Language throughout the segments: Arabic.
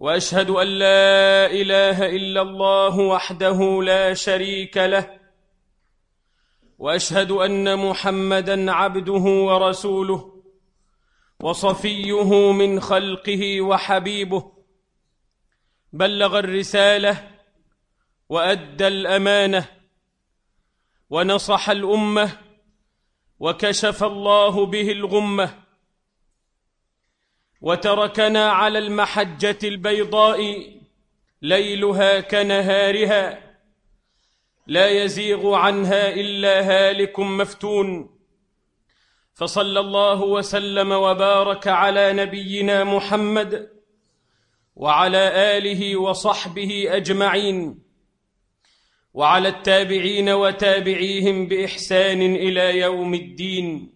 وأشهد أن لا إله إلا الله وحده لا شريك له وأشهد أن محمدا عبده ورسوله وصفيه من خلقه وحبيبه بلغ الرسالة وأدى الأمانة ونصح الأمة وكشف الله به الغمة. وتركنا على المحجة البيضاء ليلها كنهارها لا يزيغ عنها إلا هالك مفتون فصلى الله وسلم وبارك على نبينا محمد وعلى آله وصحبه أجمعين وعلى التابعين وتابعيهم بإحسان إلى يوم الدين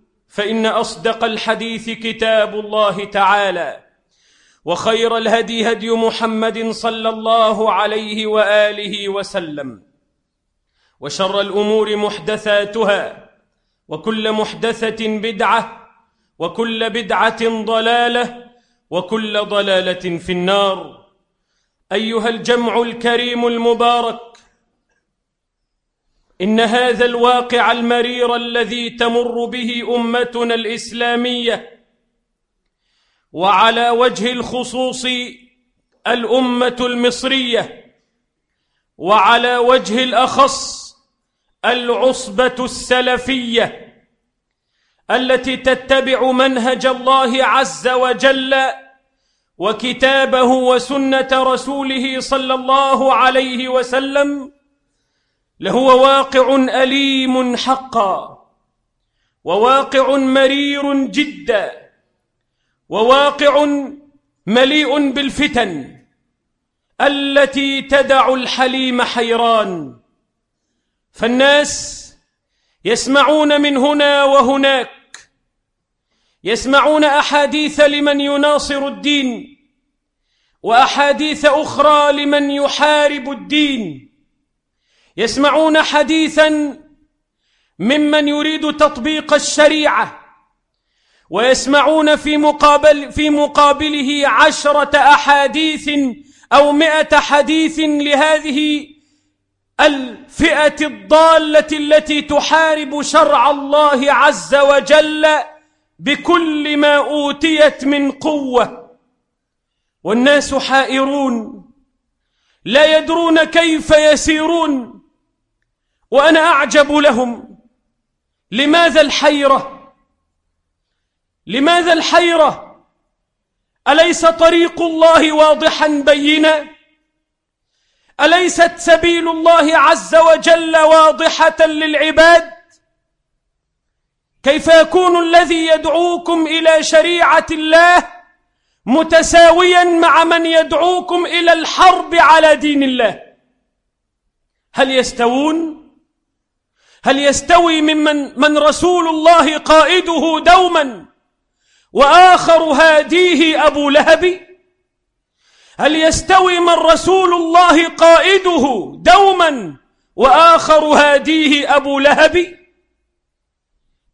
فإن أصدق الحديث كتاب الله تعالى وخير الهدي هدي محمد صلى الله عليه وآله وسلم وشر الأمور محدثاتها وكل محدثة بدعة وكل بدعة ضلالة وكل ضلالة في النار. أيها الجمع الكريم المبارك إن هذا الواقع المرير الذي تمر به أمتنا الإسلامية وعلى وجه الخصوص الأمة المصرية وعلى وجه الأخص العصبة السلفية التي تتبع منهج الله عز وجل وكتابه وسنة رسوله صلى الله عليه وسلم لهو واقع أليم حقا وواقع مرير جدا وواقع مليء بالفتن التي تدع الحليم حيران. فالناس يسمعون من هنا وهناك يسمعون أحاديث لمن يناصر الدين وأحاديث أخرى لمن يحارب الدين. يسمعون حديثا ممن يريد تطبيق الشريعة ويسمعون في مقابل في مقابله عشرة أحاديث أو مائه حديث لهذه الفئة الضالة التي تحارب شرع الله عز وجل بكل ما أوتيت من قوة. والناس حائرون لا يدرون كيف يسيرون. وأنا أعجب لهم. لماذا الحيرة؟ لماذا الحيرة؟ أليس طريق الله واضحا بينا؟ أليست سبيل الله عز وجل واضحة للعباد؟ كيف يكون الذي يدعوكم إلى شريعة الله متساويا مع من يدعوكم إلى الحرب على دين الله؟ هل يستوون؟ هل يستوي ممن من رسول الله قائده دوما وآخر هاديه أبو لهب؟ هل يستوي من رسول الله قائده دوما وآخر هاديه أبو لهب؟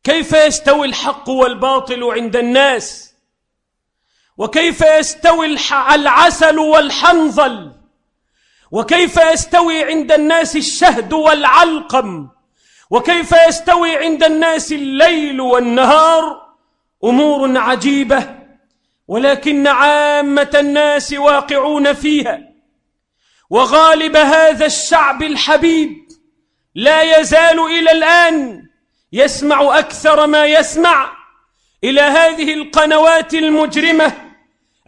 كيف يستوي الحق والباطل عند الناس؟ وكيف يستوي العسل والحنظل؟ وكيف يستوي عند الناس الشهد والعلقم؟ وكيف يستوي عند الناس الليل والنهار؟ أمور عجيبة ولكن عامة الناس واقعون فيها. وغالب هذا الشعب الحبيب لا يزال إلى الآن يسمع أكثر ما يسمع إلى هذه القنوات المجرمة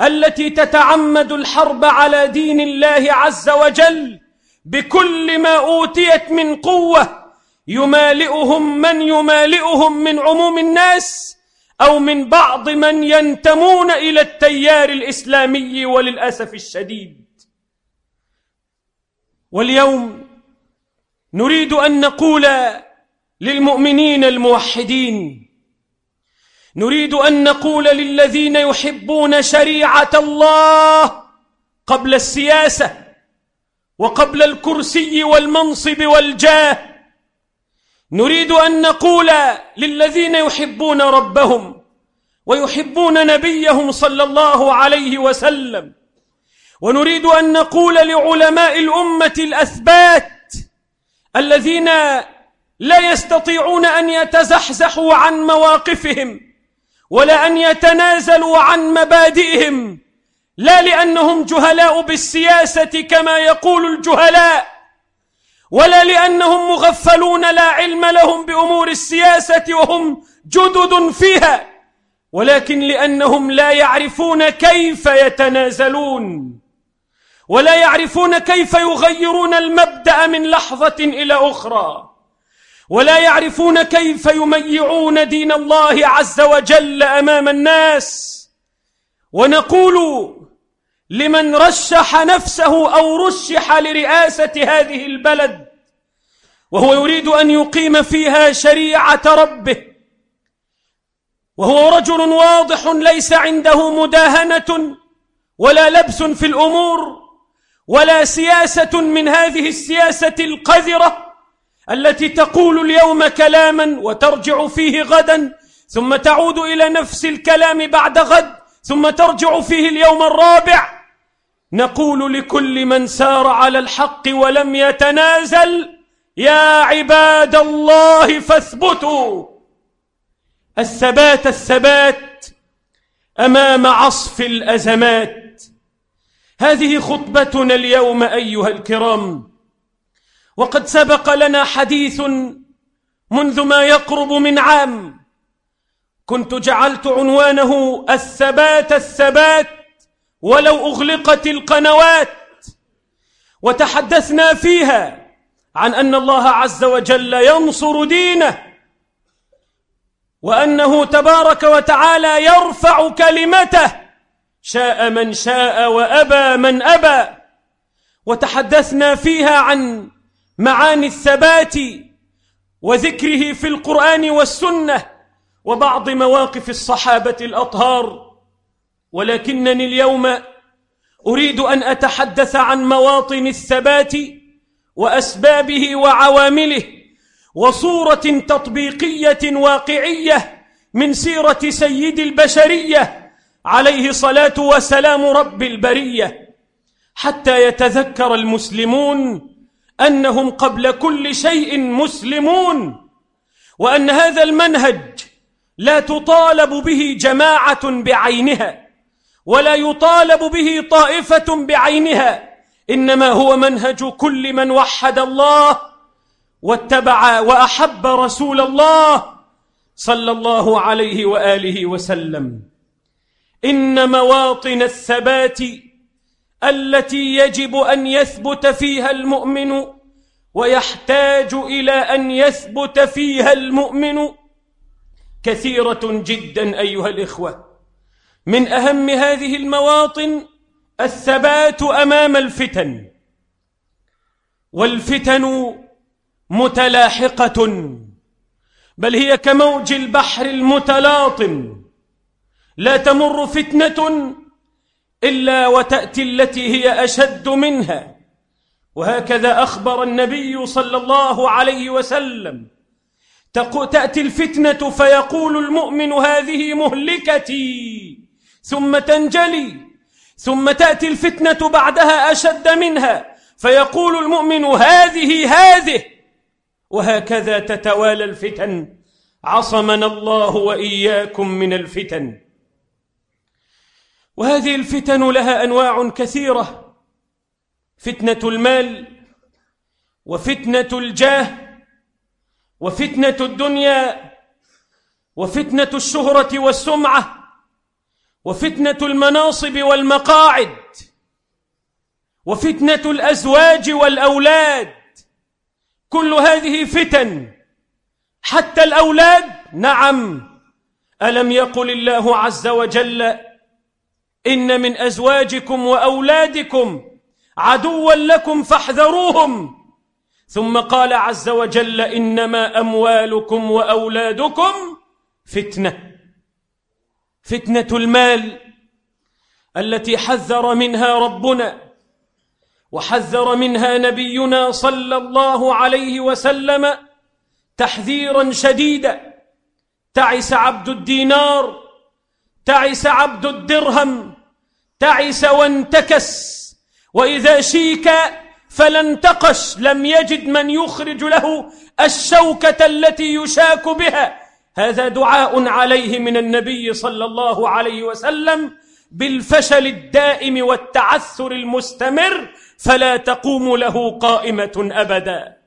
التي تتعمد الحرب على دين الله عز وجل بكل ما أوتيت من قوة. يمالئهم من يمالئهم من عموم الناس أو من بعض من ينتمون إلى التيار الإسلامي وللأسف الشديد. واليوم نريد أن نقول للمؤمنين الموحدين نريد أن نقول للذين يحبون شريعة الله قبل السياسة وقبل الكرسي والمنصب والجاه نريد أن نقول للذين يحبون ربهم ويحبون نبيهم صلى الله عليه وسلم ونريد أن نقول لعلماء الأمة الأثبات الذين لا يستطيعون أن يتزحزحوا عن مواقفهم ولا أن يتنازلوا عن مبادئهم لا لأنهم جهلاء بالسياسة كما يقول الجهلاء. ولا لأنهم مغفلون لا علم لهم بأمور السياسة وهم جدد فيها ولكن لأنهم لا يعرفون كيف يتنازلون ولا يعرفون كيف يغيرون المبدأ من لحظة إلى أخرى ولا يعرفون كيف يميعون دين الله عز وجل أمام الناس. ونقول لمن رشح نفسه أو رشح لرئاسة هذه البلد وهو يريد أن يقيم فيها شريعة ربه وهو رجل واضح ليس عنده مداهنة ولا لبس في الأمور ولا سياسة من هذه السياسة القذرة التي تقول اليوم كلاما وترجع فيه غدا ثم تعود إلى نفس الكلام بعد غد ثم ترجع فيه اليوم الرابع نقول لكل من سار على الحق ولم يتنازل يا عباد الله فاثبتوا. الثبات الثبات أمام عصف الأزمات. هذه خطبتنا اليوم أيها الكرام. وقد سبق لنا حديث منذ ما يقرب من عام. كنت جعلت عنوانه الثبات الثبات ولو أغلقت القنوات وتحدثنا فيها عن أن الله عز وجل ينصر دينه وأنه تبارك وتعالى يرفع كلمته شاء من شاء وأبى من أبى وتحدثنا فيها عن معاني الثبات وذكره في القرآن والسنة وبعض مواقف الصحابة الأطهار ولكنني اليوم أريد أن أتحدث عن مواطن الثبات وأسبابه وعوامله وصورة تطبيقية واقعية من سيرة سيد البشرية عليه صلاة وسلام رب البرية. حتى يتذكر المسلمون أنهم قبل كل شيء مسلمون وأن هذا المنهج لا تطالب به جماعة بعينها. ولا يطالب به طائفة بعينها. إنما هو منهج كل من وحد الله واتبع وأحب رسول الله صلى الله عليه وآله وسلم. إن مواطن الثبات التي يجب أن يثبت فيها المؤمن ويحتاج إلى أن يثبت فيها المؤمن كثيرة جدا أيها الإخوة. من أهم هذه المواطن الثبات أمام الفتن. والفتن متلاحقة بل هي كموج البحر المتلاطم. لا تمر فتنة إلا وتأتي التي هي أشد منها. وهكذا أخبر النبي صلى الله عليه وسلم. تأتي الفتنة فيقول المؤمن هذه مهلكتي. ثم تنجلي ثم تأتي الفتنة بعدها أشد منها فيقول المؤمن هذه هذه وهكذا تتوالى الفتن. عصمنا الله وإياكم من الفتن. وهذه الفتن لها أنواع كثيرة. فتنة المال وفتنة الجاه وفتنة الدنيا وفتنة الشهرة والسمعة. وفتنة المناصب والمقاعد وفتنة الأزواج والأولاد. كل هذه فتن حتى الأولاد نعم. ألم يقل الله عز وجل إن من أزواجكم وأولادكم عدوا لكم فاحذروهم. ثم قال عز وجل إنما أموالكم وأولادكم فتنة. فتنة المال التي حذر منها ربنا وحذر منها نبينا صلى الله عليه وسلم تحذيرا شديدا. تعس عبد الدينار تعس عبد الدرهم تعس وانتكس وإذا شيك فلانتقش لم يجد من يخرج له الشوكة التي يشاك بها. هذا دعاء عليه من النبي صلى الله عليه وسلم بالفشل الدائم والتعثر المستمر فلا تقوم له قائمة أبدا.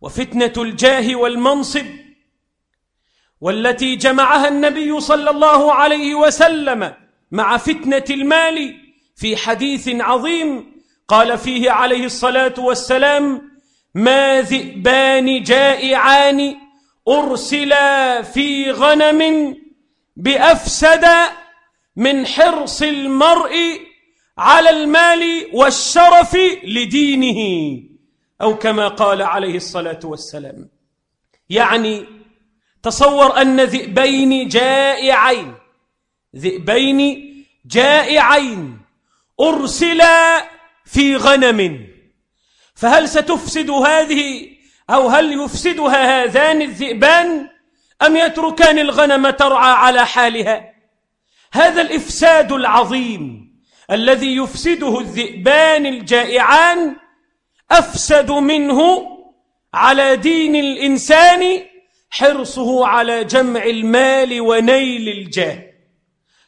وفتنة الجاه والمنصب والتي جمعها النبي صلى الله عليه وسلم مع فتنة المال في حديث عظيم قال فيه عليه الصلاة والسلام ما ذئبان جائعان أرسلا في غنم بأفسد من حرص المرء على المال والشرف لدينه أو كما قال عليه الصلاة والسلام. يعني تصور أن ذئبين جائعين ذئبين جائعين أرسلا في غنم فهل ستفسد هذه أو هل يفسدها هذان الذئبان أم يتركان الغنم ترعى على حالها؟ هذا الإفساد العظيم الذي يفسده الذئبان الجائعان أفسد منه على دين الإنسان حرصه على جمع المال ونيل الجاه.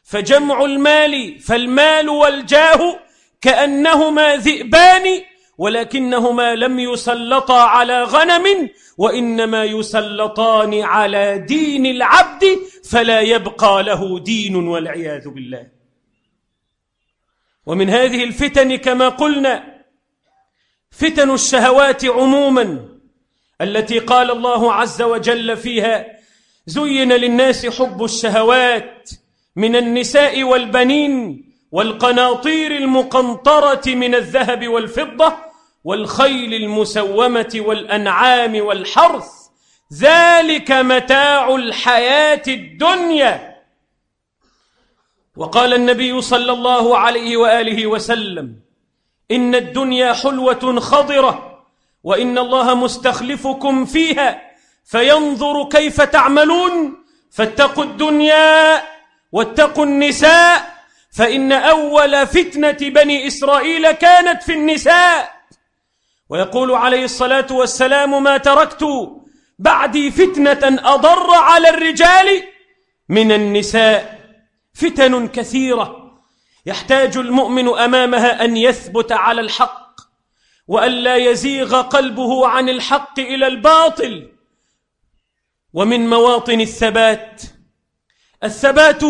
فجمع المال فالمال والجاه كأنهما ذئبان ولكنهما لم يسلطا على غنم وإنما يسلطان على دين العبد فلا يبقى له دين والعياذ بالله. ومن هذه الفتن كما قلنا فتن الشهوات عموما التي قال الله عز وجل فيها زين للناس حب الشهوات من النساء والبنين والقناطير المقنطرة من الذهب والفضة والخيل المسومة والأنعام والحرث ذلك متاع الحياة الدنيا. وقال النبي صلى الله عليه وآله وسلم إن الدنيا حلوة خضرة وإن الله مستخلفكم فيها فينظر كيف تعملون فاتقوا الدنيا واتقوا النساء فإن أول فتنة بني إسرائيل كانت في النساء. ويقول عليه الصلاة والسلام ما تركت بعدي فتنة أضر على الرجال من النساء. فتن كثيرة يحتاج المؤمن أمامها أن يثبت على الحق وأن لا يزيغ قلبه عن الحق إلى الباطل. ومن مواطن الثبات الثبات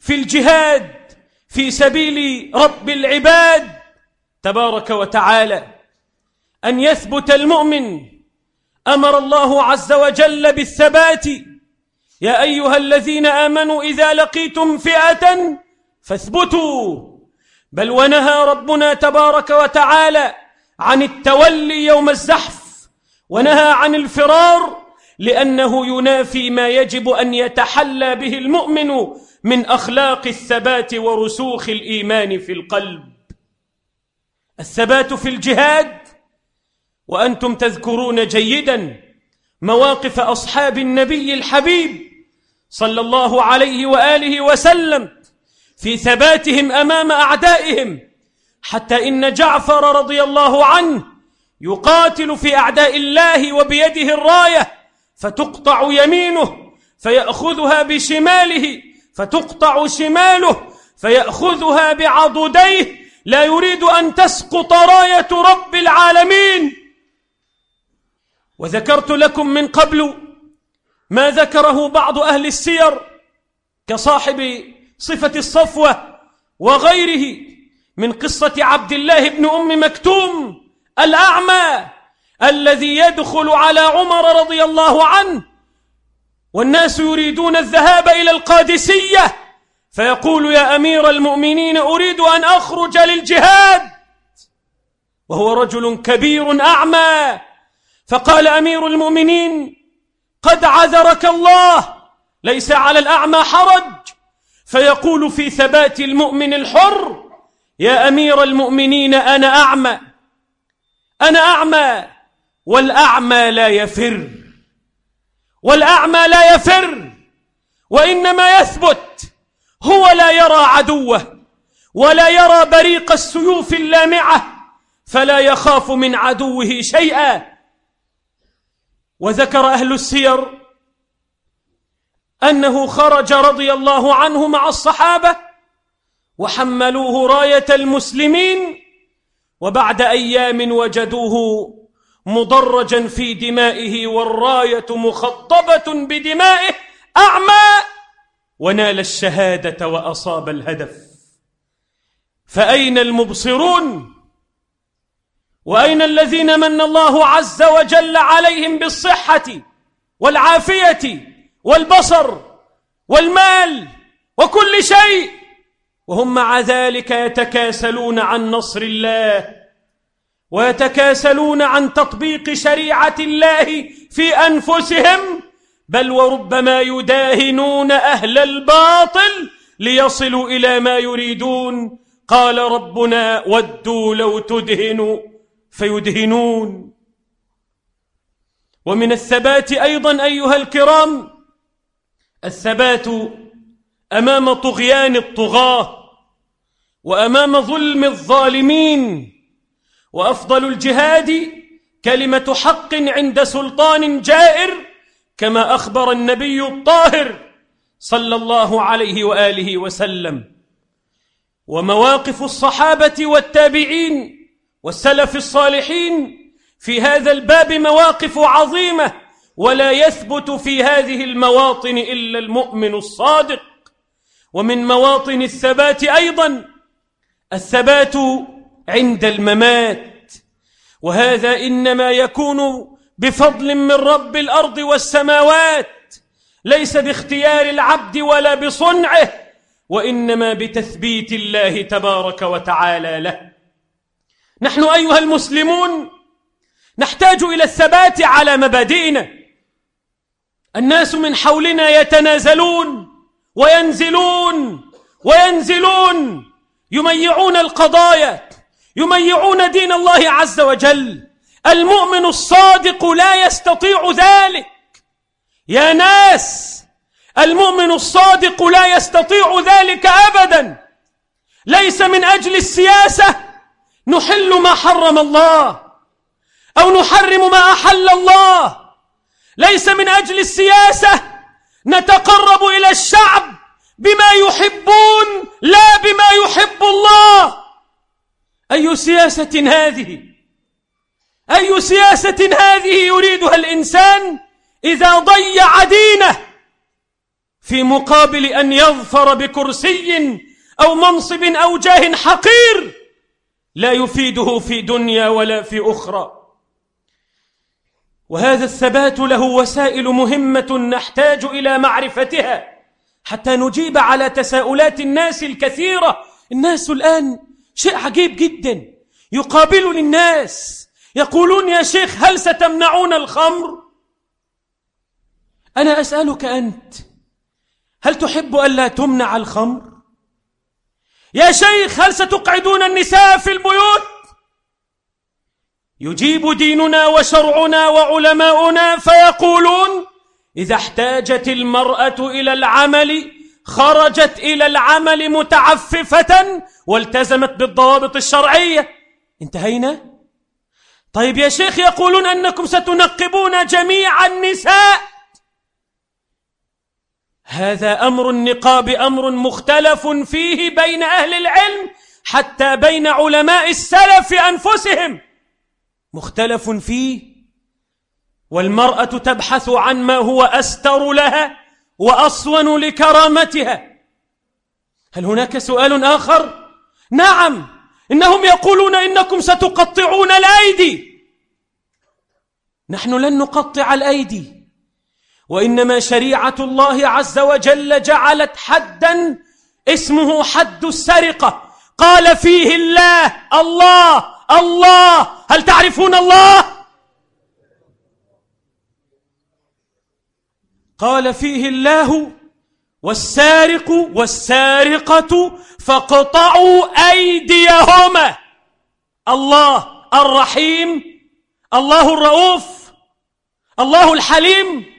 في الجهاد في سبيل رب العباد تبارك وتعالى. أن يثبت المؤمن أمر الله عز وجل بالثبات. يا أيها الذين آمنوا إذا لقيتم فئة فاثبتوا. بل ونهى ربنا تبارك وتعالى عن التولي يوم الزحف ونهى عن الفرار لأنه ينافي ما يجب أن يتحلى به المؤمن من أخلاق الثبات ورسوخ الإيمان في القلب. الثبات في الجهاد وأنتم تذكرون جيدا مواقف أصحاب النبي الحبيب صلى الله عليه وآله وسلم في ثباتهم أمام أعدائهم حتى إن جعفر رضي الله عنه يقاتل في أعداء الله وبيده الراية فتقطع يمينه فيأخذها بشماله فتقطع شماله فيأخذها بعضديه لا يريد أن تسقط راية رب العالمين. وذكرت لكم من قبل ما ذكره بعض أهل السير كصاحب صفة الصفوة وغيره من قصة عبد الله بن أم مكتوم الأعمى الذي يدخل على عمر رضي الله عنه والناس يريدون الذهاب إلى القادسية فيقول يا أمير المؤمنين أريد أن أخرج للجهاد وهو رجل كبير أعمى فقال أمير المؤمنين قد عذرك الله ليس على الأعمى حرج. فيقول في ثبات المؤمن الحر يا أمير المؤمنين أنا أعمى. أنا أعمى والأعمى لا يفر. والأعمى لا يفر وإنما يثبت. هو لا يرى عدوه ولا يرى بريق السيوف اللامعة فلا يخاف من عدوه شيئا. وذكر أهل السير أنه خرج رضي الله عنه مع الصحابة وحملوه راية المسلمين وبعد أيام وجدوه مضرجا في دمائه والراية مخطبة بدمائه أعمى ونال الشهادة وأصاب الهدف. فأين المبصرون؟ وأين الذين من الله عز وجل عليهم بالصحة والعافية والبصر والمال وكل شيء وهم مع ذلك يتكاسلون عن نصر الله ويتكاسلون عن تطبيق شريعة الله في أنفسهم بل وربما يداهنون أهل الباطل ليصلوا إلى ما يريدون قال ربنا ودوا لو تدهنوا فيدهنون. ومن الثبات أيضا أيها الكرام الثبات أمام طغيان الطغاة وأمام ظلم الظالمين وأفضل الجهاد كلمة حق عند سلطان جائر كما أخبر النبي الطاهر صلى الله عليه وآله وسلم. ومواقف الصحابة والتابعين والسلف الصالحين في هذا الباب مواقف عظيمة ولا يثبت في هذه المواطن إلا المؤمن الصادق. ومن مواطن الثبات أيضا الثبات عند الممات. وهذا إنما يكون بفضل من رب الأرض والسماوات ليس باختيار العبد ولا بصنعه وإنما بتثبيت الله تبارك وتعالى له. نحن أيها المسلمون نحتاج إلى الثبات على مبادئنا. الناس من حولنا يتنازلون وينزلون وينزلون يميعون القضايا يميعون دين الله عز وجل. المؤمن الصادق لا يستطيع ذلك. يا ناس المؤمن الصادق لا يستطيع ذلك أبدا. ليس من أجل السياسة نحل ما حرم الله أو نحرم ما أحل الله. ليس من أجل السياسة نتقرب إلى الشعب بما يحبون لا بما يحب الله. أي سياسة هذه؟ أي سياسة هذه يريدها الإنسان إذا ضيع دينه في مقابل أن يظفر بكرسي أو منصب أو جاه حقير؟ لا يفيده في دنيا ولا في أخرى. وهذا الثبات له وسائل مهمة نحتاج إلى معرفتها حتى نجيب على تساؤلات الناس الكثيرة. الناس الآن شيء عجيب جدا. يقابل الناس يقولون يا شيخ هل ستمنعون الخمر؟ أنا أسألك أنت هل تحب ألا تمنع الخمر؟ يا شيخ هل ستقعدون النساء في البيوت؟ يجيب ديننا وشرعنا وعلماؤنا فيقولون إذا احتاجت المرأة إلى العمل خرجت إلى العمل متعففة والتزمت بالضوابط الشرعية. انتهينا؟ طيب يا شيخ يقولون أنكم ستنقبون جميع النساء. هذا أمر النقاب أمر مختلف فيه بين أهل العلم حتى بين علماء السلف أنفسهم. مختلف فيه والمرأة تبحث عن ما هو أستر لها وأصون لكرامتها. هل هناك سؤال آخر؟ نعم إنهم يقولون إنكم ستقطعون الأيدي. نحن لن نقطع الأيدي. وإنما شريعة الله عز وجل جعلت حدا اسمه حد السرقة. قال فيه الله الله الله. هل تعرفون الله؟ قال فيه الله والسارق والسارقة فاقطعوا أيديهما. الله الرحيم الله الرؤوف الله الحليم.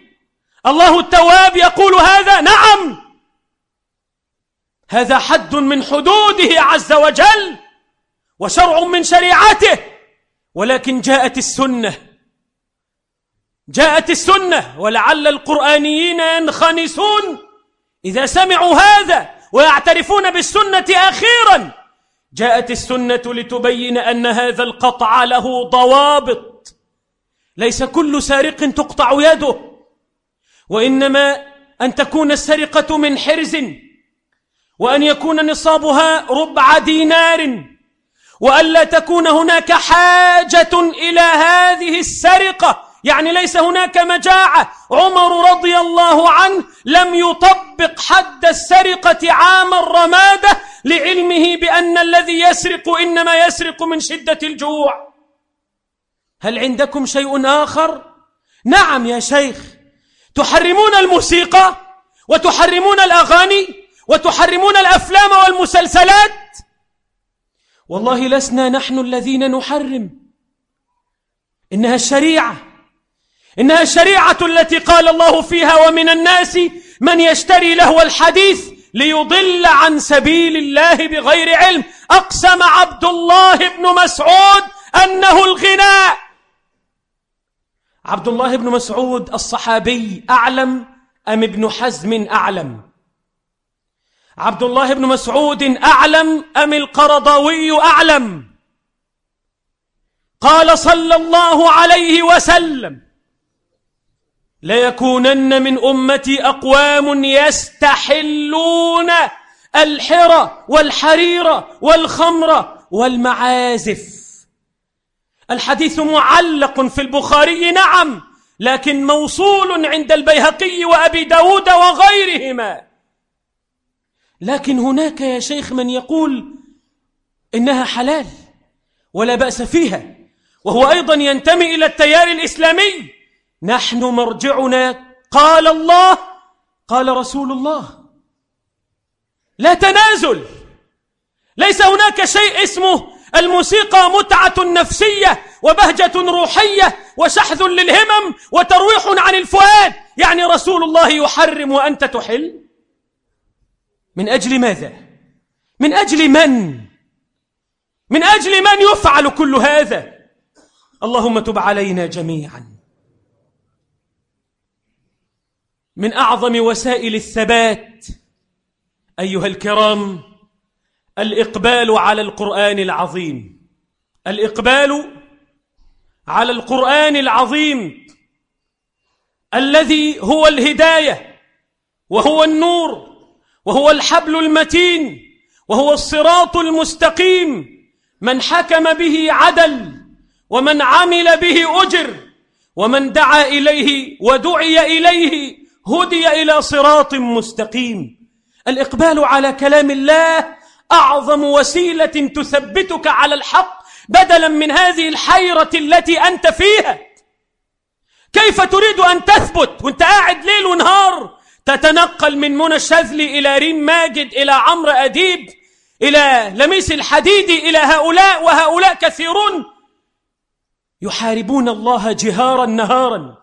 الله التواب يقول هذا نعم. هذا حد من حدوده عز وجل وشرع من شريعته ولكن جاءت السنة. جاءت السنة ولعل القرآنيين ينخنسون إذا سمعوا هذا ويعترفون بالسنة أخيرا. جاءت السنة لتبين أن هذا القطع له ضوابط. ليس كل سارق تقطع يده. وإنما أن تكون السرقة من حرز وأن يكون نصابها ربع دينار وألا تكون هناك حاجة إلى هذه السرقة. يعني ليس هناك مجاعة. عمر رضي الله عنه لم يطبق حد السرقة عام الرمادة لعلمه بأن الذي يسرق إنما يسرق من شدة الجوع. هل عندكم شيء آخر؟ نعم يا شيخ. تحرمون الموسيقى وتحرمون الأغاني وتحرمون الأفلام والمسلسلات؟ والله لسنا نحن الذين نحرم. إنها الشريعة. إنها الشريعة التي قال الله فيها ومن الناس من يشتري لهو الحديث ليضل عن سبيل الله بغير علم. أقسم عبد الله بن مسعود أنه الغناء. عبد الله بن مسعود الصحابي أعلم أم ابن حزم أعلم؟ عبد الله بن مسعود أعلم أم القرضاوي أعلم؟ قال صلى الله عليه وسلم ليكونن من أمتي أقوام يستحلون الحرى والحرير والخمر والمعازف. الحديث معلق في البخاري نعم لكن موصول عند البيهقي وأبي داود وغيرهما. لكن هناك يا شيخ من يقول إنها حلال ولا بأس فيها وهو أيضا ينتمي إلى التيار الإسلامي. نحن مرجعنا قال الله قال رسول الله. لا تنازل. ليس هناك شيء اسمه الموسيقى متعة نفسية وبهجة روحية وشحذ للهمم وترويح عن الفؤاد يعني رسول الله يحرم وأنت تحل من أجل ماذا؟ من أجل من؟ من أجل من يفعل كل هذا؟ اللهم تب علينا جميعا من أعظم وسائل الثبات أيها الكرام الإقبال على القرآن العظيم. الإقبال على القرآن العظيم. الذي هو الهداية وهو النور وهو الحبل المتين وهو الصراط المستقيم. من حكم به عدل ومن عمل به أجر ومن دعا إليه ودعي إليه هدي إلى صراط مستقيم. الإقبال على كلام الله أعظم وسيلة تثبتك على الحق بدلا من هذه الحيرة التي أنت فيها. كيف تريد أن تثبت وأنت قاعد ليل ونهار تتنقل من منى الشاذلي إلى ريم ماجد إلى عمرو أديب إلى لميس الحديدي إلى هؤلاء وهؤلاء كثيرون يحاربون الله جهارا نهارا.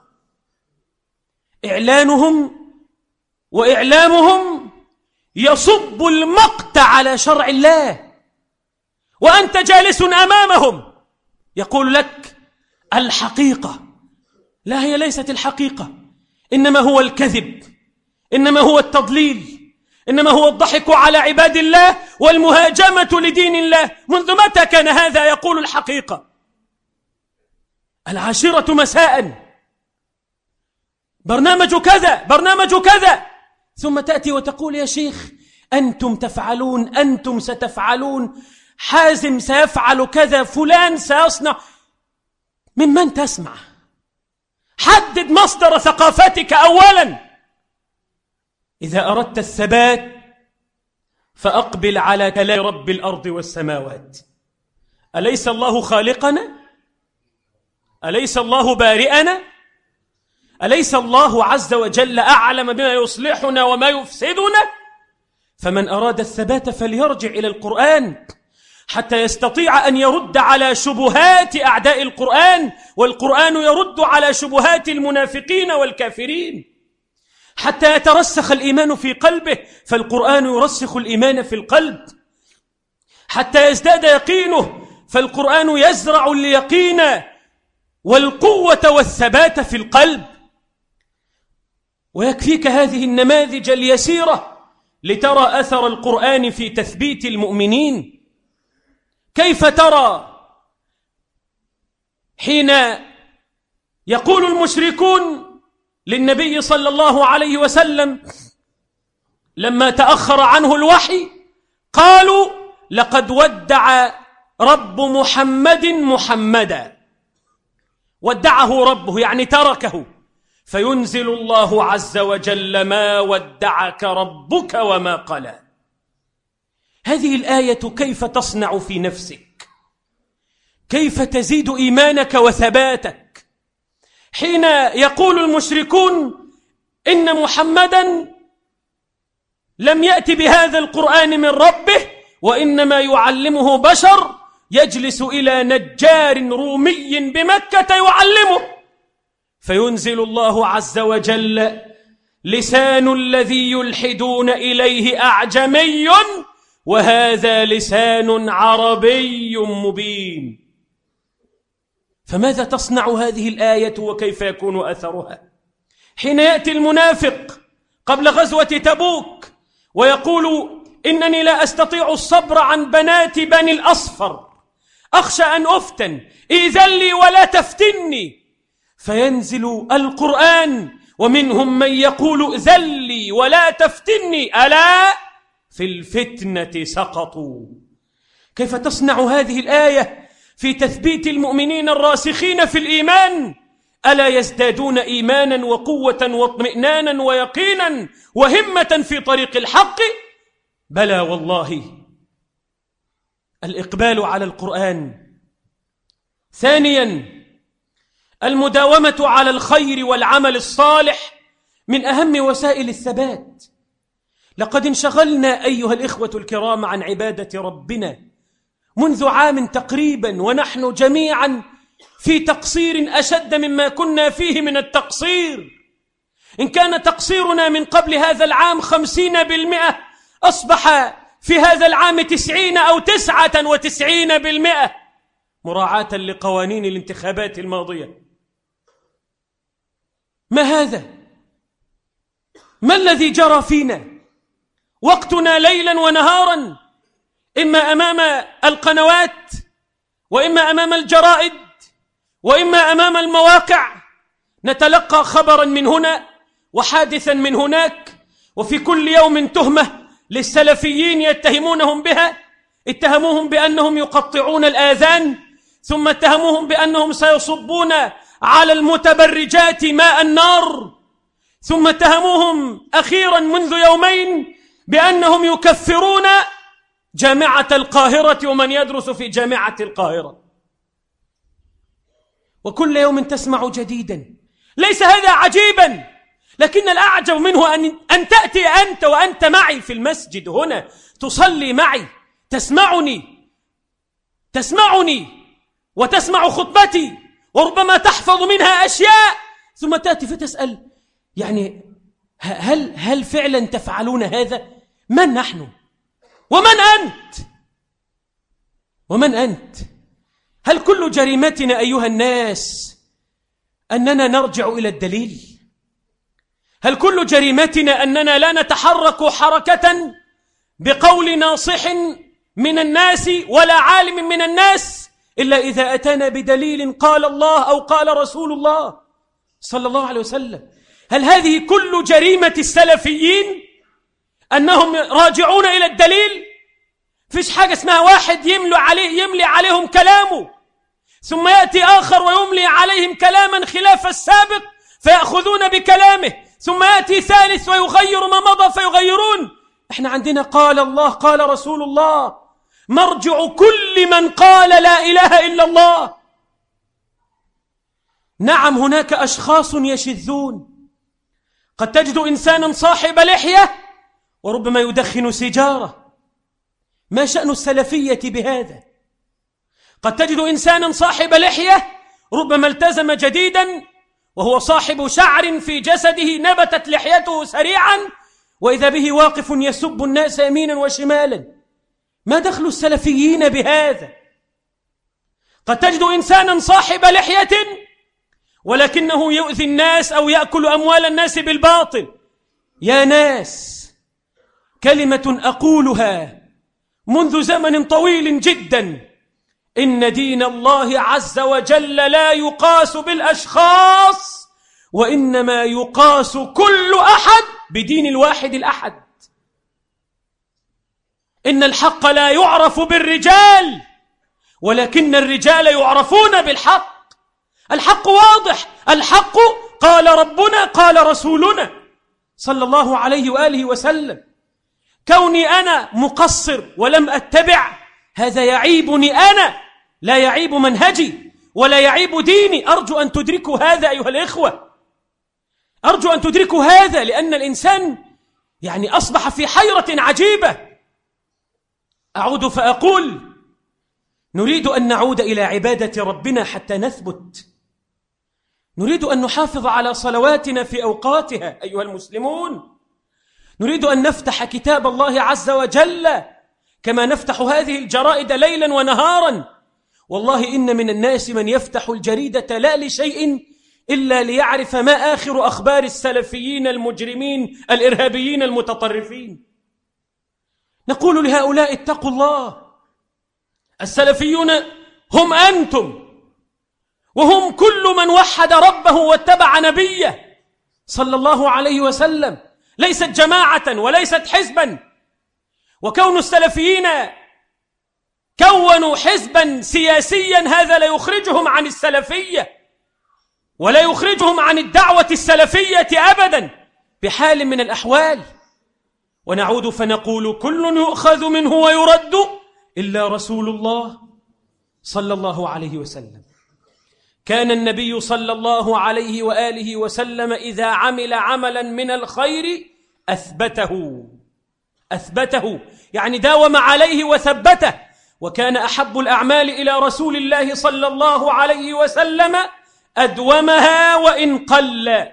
إعلانهم وإعلامهم يصب المقت على شرع الله. وأنت جالس أمامهم. يقول لك الحقيقة. لا هي ليست الحقيقة. إنما هو الكذب. إنما هو التضليل. إنما هو الضحك على عباد الله والمهاجمة لدين الله. منذ متى كان هذا يقول الحقيقة؟ العاشرة مساء. برنامج كذا برنامج كذا. ثم تأتي وتقول يا شيخ أنتم تفعلون أنتم ستفعلون. حازم سيفعل كذا فلان سيصنع. ممن تسمع؟ حدد مصدر ثقافتك أولا. إذا أردت الثبات فأقبل على كلام رب الأرض والسماوات. أليس الله خالقنا؟ أليس الله بارئنا؟ أليس الله عز وجل أعلم بما يصلحنا وما يفسدنا؟ فمن أراد الثبات فليرجع إلى القرآن حتى يستطيع أن يرد على شبهات أعداء القرآن والقرآن يرد على شبهات المنافقين والكافرين. حتى يترسخ الإيمان في قلبه فالقرآن يرسخ الإيمان في القلب. حتى يزداد يقينه فالقرآن يزرع اليقين والقوة والثبات في القلب. ويكفيك هذه النماذج اليسيرة لترى أثر القرآن في تثبيت المؤمنين. كيف ترى حين يقول المشركون للنبي صلى الله عليه وسلم لما تأخر عنه الوحي قالوا لقد ودع رب محمد محمدا. ودعه ربه يعني تركه. فينزل الله عز وجل ما ودعك ربك وما قلى. هذه الآية كيف تصنع في نفسك؟ كيف تزيد إيمانك وثباتك؟ حين يقول المشركون إن محمدا لم يأتي بهذا القرآن من ربه وإنما يعلمه بشر يجلس إلى نجار رومي بمكة يعلمه. فينزل الله عز وجل لسان الذي يلحدون إليه أعجمي وهذا لسان عربي مبين. فماذا تصنع هذه الآية وكيف يكون أثرها؟ حين يأتي المنافق قبل غزوة تبوك ويقول إنني لا أستطيع الصبر عن بنات بني الأصفر. أخشى أن أفتن. إذن لي ولا تفتني. فينزل القرآن ومنهم من يقول ذلي ولا تفتني. ألا في الفتنة سقطوا. كيف تصنع هذه الآية في تثبيت المؤمنين الراسخين في الإيمان؟ ألا يزدادون إيمانا وقوة واطمئنانا ويقينا وهمة في طريق الحق؟ بلى والله. الإقبال على القرآن. ثانيا المداومة على الخير والعمل الصالح من أهم وسائل الثبات. لقد انشغلنا أيها الإخوة الكرام عن عبادة ربنا منذ عام تقريبا ونحن جميعا في تقصير أشد مما كنا فيه من التقصير. إن كان تقصيرنا من قبل هذا العام خمسين بالمئة أصبح في هذا العام تسعين أو تسعة وتسعين بالمئة. مراعاة لقوانين الانتخابات الماضية. ما هذا؟ ما الذي جرى فينا؟ وقتنا ليلا ونهارا إما أمام القنوات وإما أمام الجرائد وإما أمام المواقع نتلقى خبرا من هنا وحادثا من هناك وفي كل يوم تهمة للسلفيين يتهمونهم بها اتهموهم بأنهم يقطعون الآذان ثم اتهموهم بأنهم سيصبون على المتبرجات ماء النار ثم اتهموهم أخيرا منذ يومين بأنهم يكفرون جامعة القاهرة ومن يدرس في جامعة القاهرة. وكل يوم تسمع جديدا ليس هذا عجيبا لكن الأعجب منه أن, أن تأتي أنت وأنت معي في المسجد هنا تصلي معي تسمعني تسمعني وتسمع خطبتي. وربما تحفظ منها أشياء. ثم تأتي فتسأل يعني هل, هل فعلا تفعلون هذا؟ من نحن؟ ومن أنت؟ ومن أنت؟ هل كل جريمتنا أيها الناس أننا نرجع إلى الدليل؟ هل كل جريمتنا أننا لا نتحرك حركة بقول ناصح من الناس ولا عالم من الناس؟ إلا إذا أتانا بدليل قال الله أو قال رسول الله صلى الله عليه وسلم. هل هذه كل جريمة السلفيين أنهم راجعون إلى الدليل؟ فيش حاجة اسمها واحد يملي عليه يملي عليهم كلامه ثم يأتي آخر ويملي عليهم كلاما خلاف السابق فيأخذون بكلامه ثم يأتي ثالث ويغير ما مضى فيغيرون. إحنا عندنا قال الله قال رسول الله. مرجع كل من قال لا إله إلا الله. نعم هناك أشخاص يشذون. قد تجد إنسانا صاحب لحية وربما يدخن سجارة ما شأن السلفية بهذا؟ قد تجد إنسانا صاحب لحية ربما التزم جديدا وهو صاحب شعر في جسده نبتت لحيته سريعا وإذا به واقف يسب الناس يمينا وشمالا. ما دخل السلفيين بهذا؟ قد تجد إنسانا صاحب لحية ولكنه يؤذي الناس أو يأكل أموال الناس بالباطل. يا ناس كلمة أقولها منذ زمن طويل جدا. إن دين الله عز وجل لا يقاس بالأشخاص وإنما يقاس كل أحد بدين الواحد الأحد. إن الحق لا يعرف بالرجال ولكن الرجال يعرفون بالحق. الحق واضح الحق قال ربنا قال رسولنا صلى الله عليه وآله وسلم. كوني أنا مقصر ولم أتبع هذا يعيبني أنا لا يعيب منهجي ولا يعيب ديني. أرجو أن تدركوا هذا أيها الإخوة. أرجو أن تدركوا هذا لأن الإنسان يعني أصبح في حيرة عجيبة. أعود فأقول نريد أن نعود إلى عبادة ربنا حتى نثبت. نريد أن نحافظ على صلواتنا في أوقاتها أيها المسلمون. نريد أن نفتح كتاب الله عز وجل كما نفتح هذه الجرائد ليلا ونهارا. والله إن من الناس من يفتح الجريدة لا لشيء إلا ليعرف ما آخر أخبار السلفيين المجرمين الإرهابيين المتطرفين. نقول لهؤلاء اتقوا الله. السلفيون هم أنتم. وهم كل من وحد ربه واتبع نبيه صلى الله عليه وسلم. ليست جماعة وليست حزبا. وكون السلفيين كونوا حزبا سياسيا هذا لا يخرجهم عن السلفية ولا يخرجهم عن الدعوة السلفية أبدا بحال من الأحوال. ونعود فنقول كل يؤخذ منه ويرد إلا رسول الله صلى الله عليه وسلم. كان النبي صلى الله عليه وآله وسلم إذا عمل عملا من الخير أثبته. أثبته. يعني داوم عليه وثبته. وكان أحب الأعمال إلى رسول الله صلى الله عليه وسلم أدومها وإن قل.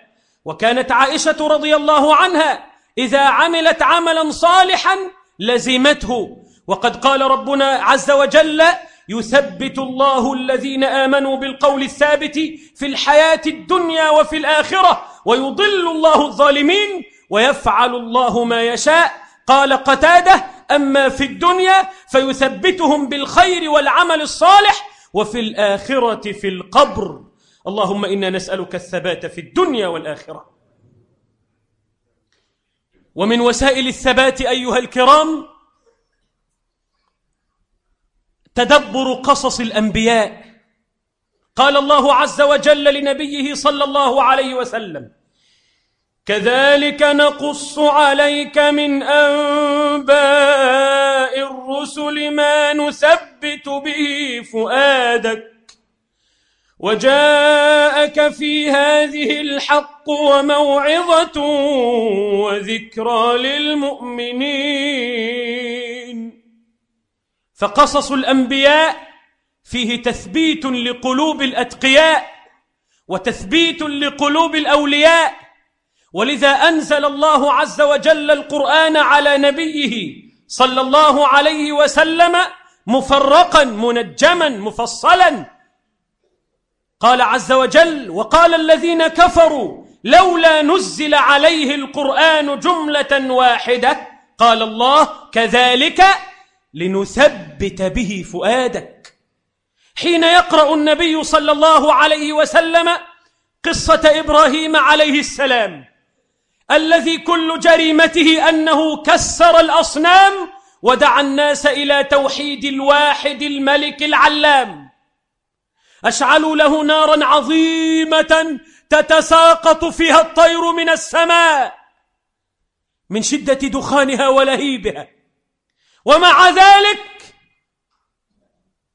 وكانت عائشة رضي الله عنها إذا عملت عملا صالحا لزمته. وقد قال ربنا عز وجل يثبت الله الذين آمنوا بالقول الثابت في الحياة الدنيا وفي الآخرة ويضل الله الظالمين ويفعل الله ما يشاء. قال قتادة أما في الدنيا فيثبتهم بالخير والعمل الصالح وفي الآخرة في القبر. اللهم إنا نسألك الثبات في الدنيا والآخرة. ومن وسائل الثبات أيها الكرام تدبر قصص الأنبياء. قال الله عز وجل لنبيه صلى الله عليه وسلم كذلك نقص عليك من أنباء الرسل ما نثبت به فؤادك وجاءك في هذه الحق وموعظة وذكرى للمؤمنين. فقصص الأنبياء فيه تثبيت لقلوب الأتقياء وتثبيت لقلوب الأولياء. ولذا أنزل الله عز وجل القرآن على نبيه صلى الله عليه وسلم مفرقا منجما مفصلا. قال عز وجل وقال الذين كفروا لولا نزل عليه القرآن جملة واحدة قال الله كذلك لنثبت به فؤادك. حين يقرأ النبي صلى الله عليه وسلم قصة إبراهيم عليه السلام الذي كل جريمته أنه كسر الأصنام ودعا الناس إلى توحيد الواحد الملك العلام. أشعلوا له نارا عظيمة تتساقط فيها الطير من السماء من شدة دخانها ولهيبها. ومع ذلك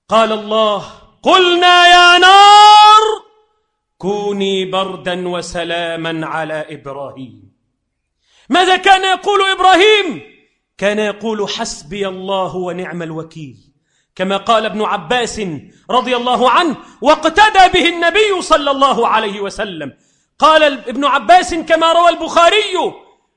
قال الله قلنا يا نار كوني بردا وسلاما على إبراهيم. ماذا كان يقول إبراهيم؟ كان يقول حسبي الله ونعم الوكيل. كما قال ابن عباس رضي الله عنه واقتدى به النبي صلى الله عليه وسلم. قال ابن عباس كما روى البخاري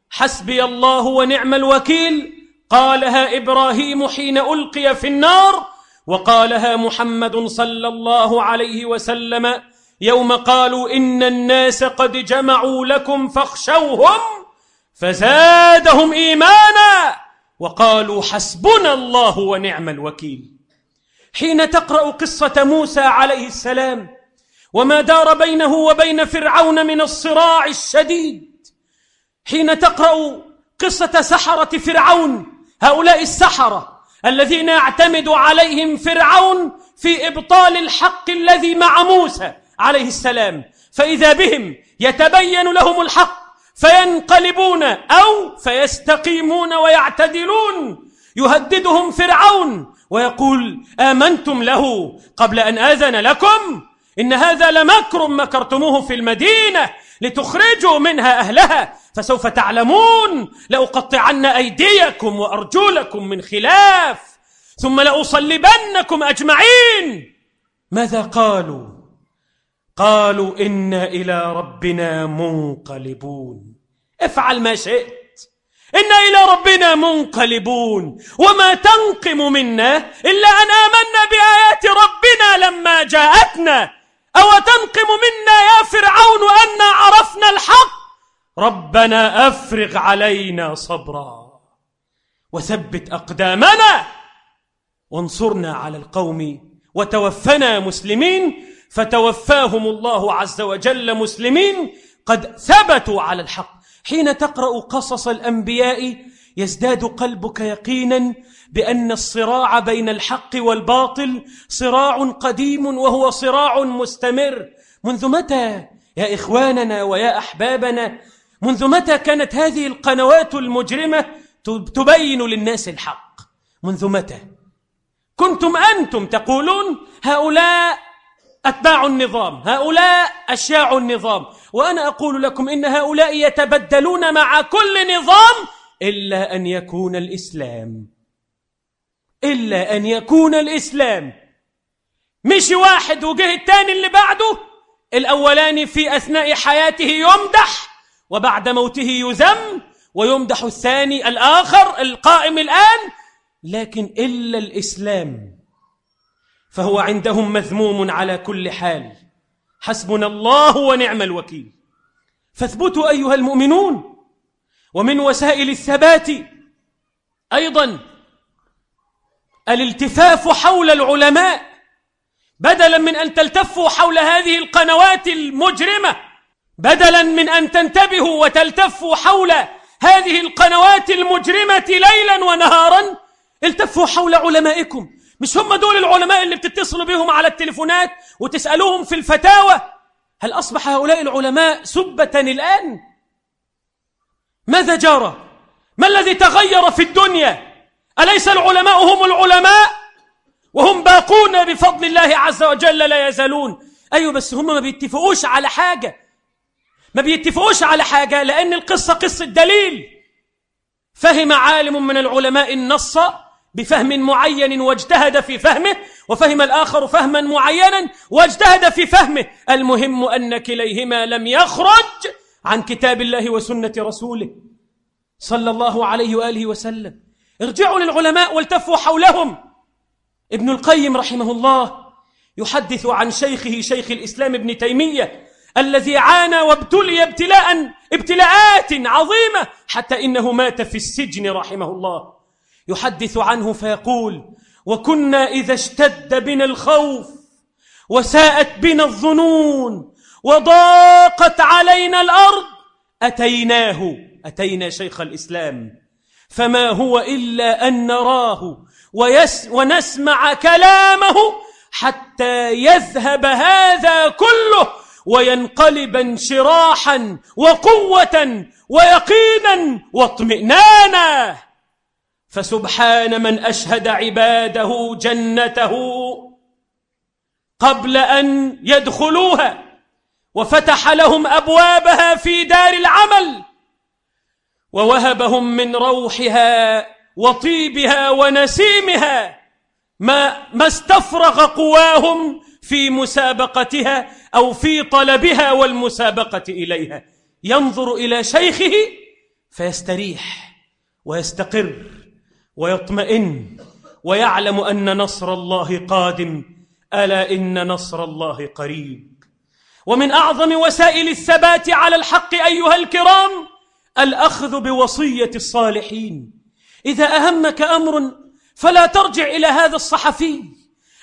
حسبي الله ونعم الوكيل قالها إبراهيم حين ألقي في النار وقالها محمد صلى الله عليه وسلم يوم قالوا إن الناس قد جمعوا لكم فاخشوهم فزادهم إيمانا وقالوا حسبنا الله ونعم الوكيل. حين تقرأ قصة موسى عليه السلام وما دار بينه وبين فرعون من الصراع الشديد. حين تقرأ قصة سحرة فرعون هؤلاء السحرة الذين يعتمد عليهم فرعون في إبطال الحق الذي مع موسى عليه السلام. فإذا بهم يتبين لهم الحق فينقلبون أو فيستقيمون ويعتدلون. يهددهم فرعون ويقول آمنتم له قبل أن آذن لكم إن هذا لمكر مكرتموه في المدينة لتخرجوا منها أهلها فسوف تعلمون لأقطعن أيديكم وأرجلكم من خلاف ثم لأصلبنكم أجمعين ماذا قالوا؟ قالوا إنا إلى ربنا منقلبون افعل ما شئت إنا إلى ربنا منقلبون وما تنقم منا إلا أن آمنا بآيات ربنا لما جاءتنا أو تنقم منا يا فرعون أنا عرفنا الحق ربنا أفرغ علينا صبرا وثبت أقدامنا وانصرنا على القوم وتوفنا مسلمين فتوفاهم الله عز وجل مسلمين قد ثبتوا على الحق حين تقرأ قصص الأنبياء يزداد قلبك يقينا بأن الصراع بين الحق والباطل صراع قديم وهو صراع مستمر. منذ متى يا إخواننا ويا أحبابنا؟ منذ متى كانت هذه القنوات المجرمة تبين للناس الحق؟ منذ متى؟ كنتم أنتم تقولون هؤلاء أتباع النظام هؤلاء أشياع النظام. وأنا أقول لكم إن هؤلاء يتبدلون مع كل نظام إلا أن يكون الإسلام. إلا أن يكون الإسلام. مش واحد وجه التاني اللي بعده. الأولاني في أثناء حياته يمدح وبعد موته يذم ويمدح الثاني الآخر القائم الآن. لكن إلا الإسلام فهو عندهم مذموم على كل حال. حسبنا الله ونعم الوكيل. فاثبتوا أيها المؤمنون. ومن وسائل الثبات أيضا الالتفاف حول العلماء. بدلا من أن تلتفوا حول هذه القنوات المجرمة. بدلا من أن تنتبهوا وتلتفوا حول هذه القنوات المجرمة ليلا ونهارا. التفوا حول علمائكم. مش هم دول العلماء اللي بتتصلوا بهم على التليفونات وتسألوهم في الفتاوى هل أصبح هؤلاء العلماء سبة الآن؟ ماذا جرى؟ ما الذي تغير في الدنيا؟ أليس العلماء هم العلماء؟ وهم باقون بفضل الله عز وجل لا يزالون أيوة بس هم ما بيتفقوش على حاجة ما بيتفقوش على حاجة لأن القصة قصة دليل فهم عالم من العلماء النص بفهم معين واجتهد في فهمه وفهم الآخر فهما معينا واجتهد في فهمه. المهم أن كليهما لم يخرج عن كتاب الله وسنة رسوله صلى الله عليه وآله وسلم. ارجعوا للعلماء والتفوا حولهم. ابن القيم رحمه الله يحدث عن شيخه شيخ الإسلام ابن تيمية الذي عانى وابتلي ابتلاء ابتلاءات عظيمة حتى إنه مات في السجن رحمه الله. يحدث عنه فيقول وكنا إذا اشتد بنا الخوف وساءت بنا الظنون وضاقت علينا الأرض أتيناه. أتينا شيخ الإسلام. فما هو إلا أن نراه ويس ونسمع كلامه حتى يذهب هذا كله وينقلب انشراحا وقوة ويقينا واطمئنانا. فسبحان من أشهد عباده جنته قبل أن يدخلوها وفتح لهم أبوابها في دار العمل ووهبهم من روحها وطيبها ونسيمها ما, ما استفرغ قواهم في مسابقتها أو في طلبها والمسابقة إليها. ينظر إلى شيخه فيستريح ويستقر. ويطمئن ويعلم أن نصر الله قادم ألا إن نصر الله قريب. ومن أعظم وسائل الثبات على الحق أيها الكرام الأخذ بوصية الصالحين. إذا أهمك أمر فلا ترجع إلى هذا الصحفي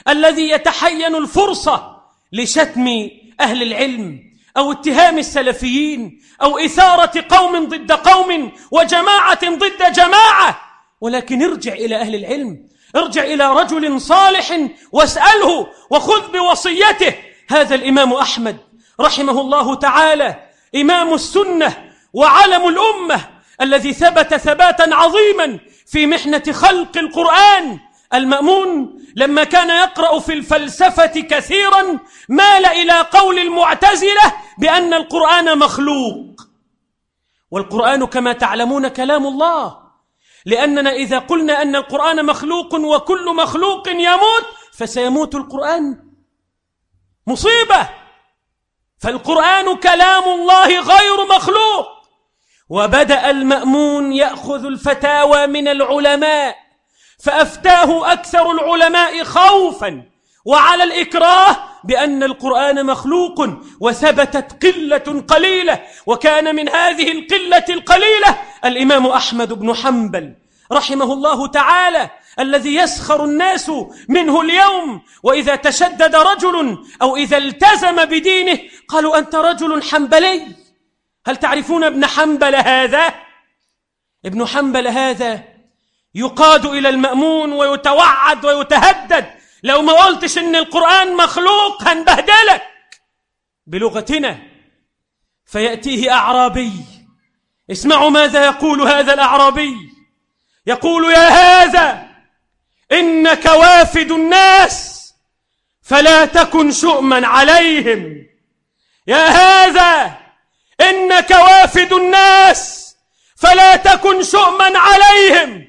الذي يتحين الفرصة لشتم أهل العلم أو اتهام السلفيين أو إثارة قوم ضد قوم وجماعة ضد جماعة. ولكن ارجع إلى أهل العلم. ارجع إلى رجل صالح واسأله وخذ بوصيته. هذا الإمام أحمد رحمه الله تعالى إمام السنة وعلم الأمة الذي ثبت ثباتا عظيما في محنة خلق القرآن. المأمون لما كان يقرأ في الفلسفة كثيرا مال إلى قول المعتزلة بأن القرآن مخلوق. والقرآن كما تعلمون كلام الله. لأننا إذا قلنا أن القرآن مخلوق وكل مخلوق يموت فسيموت القرآن. مصيبة. فالقرآن كلام الله غير مخلوق. وبدأ المأمون يأخذ الفتاوى من العلماء فأفتاه أكثر العلماء خوفا. وعلى الإكراه بأن القرآن مخلوق وثبتت قلة قليلة وكان من هذه القلة القليلة الإمام أحمد بن حنبل رحمه الله تعالى الذي يسخر الناس منه اليوم وإذا تشدد رجل أو إذا التزم بدينه قالوا أنت رجل حنبلي هل تعرفون ابن حنبل هذا؟ ابن حنبل هذا يقاد إلى المأمون ويتوعد ويتهدد لو ما قلتش إن القرآن مخلوق هنبهدلك. بلغتنا فيأتيه أعرابي. اسمعوا ماذا يقول هذا الأعرابي. يقول يا هذا إنك وافد الناس فلا تكن شؤما عليهم. يا هذا إنك وافد الناس فلا تكن شؤما عليهم.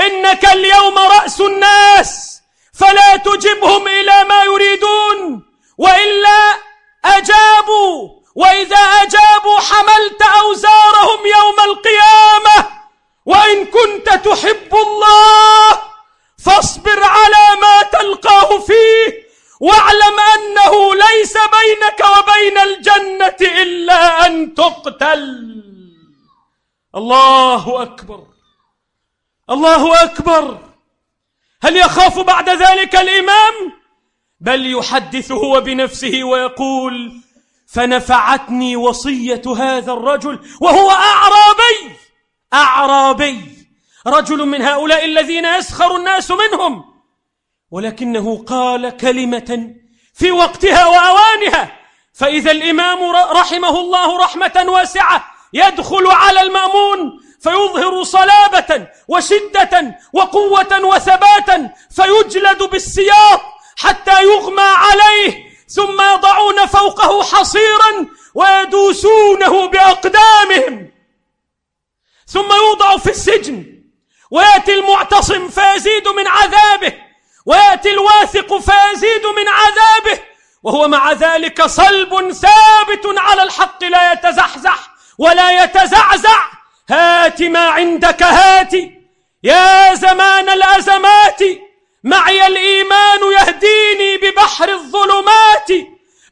إنك اليوم رأس الناس. فلا تجبهم إلى ما يريدون وإلا أجابوا. وإذا أجابوا حملت أوزارهم يوم القيامة وإن كنت تحب الله فاصبر على ما تلقاه فيه واعلم أنه ليس بينك وبين الجنة إلا أن تقتل. الله أكبر. الله أكبر. هل يخاف بعد ذلك الإمام؟ بل يحدث هو بنفسه ويقول فنفعتني وصية هذا الرجل وهو أعرابي أعرابي رجل من هؤلاء الذين يسخر الناس منهم. ولكنه قال كلمة في وقتها وأوانها. فإذا الإمام رحمه الله رحمة واسعة يدخل على المأمون فيظهر صلابة وشدة وقوة وثباتا فيجلد بالسياط حتى يغمى عليه ثم يضعون فوقه حصيرا ويدوسونه بأقدامهم. ثم يوضع في السجن ويأتي المعتصم فيزيد من عذابه ويأتي الواثق فيزيد من عذابه وهو مع ذلك صلب ثابت على الحق لا يتزحزح ولا يتزعزع. هات ما عندك هات. يا زمان الأزمات معي الإيمان يهديني ببحر الظلمات.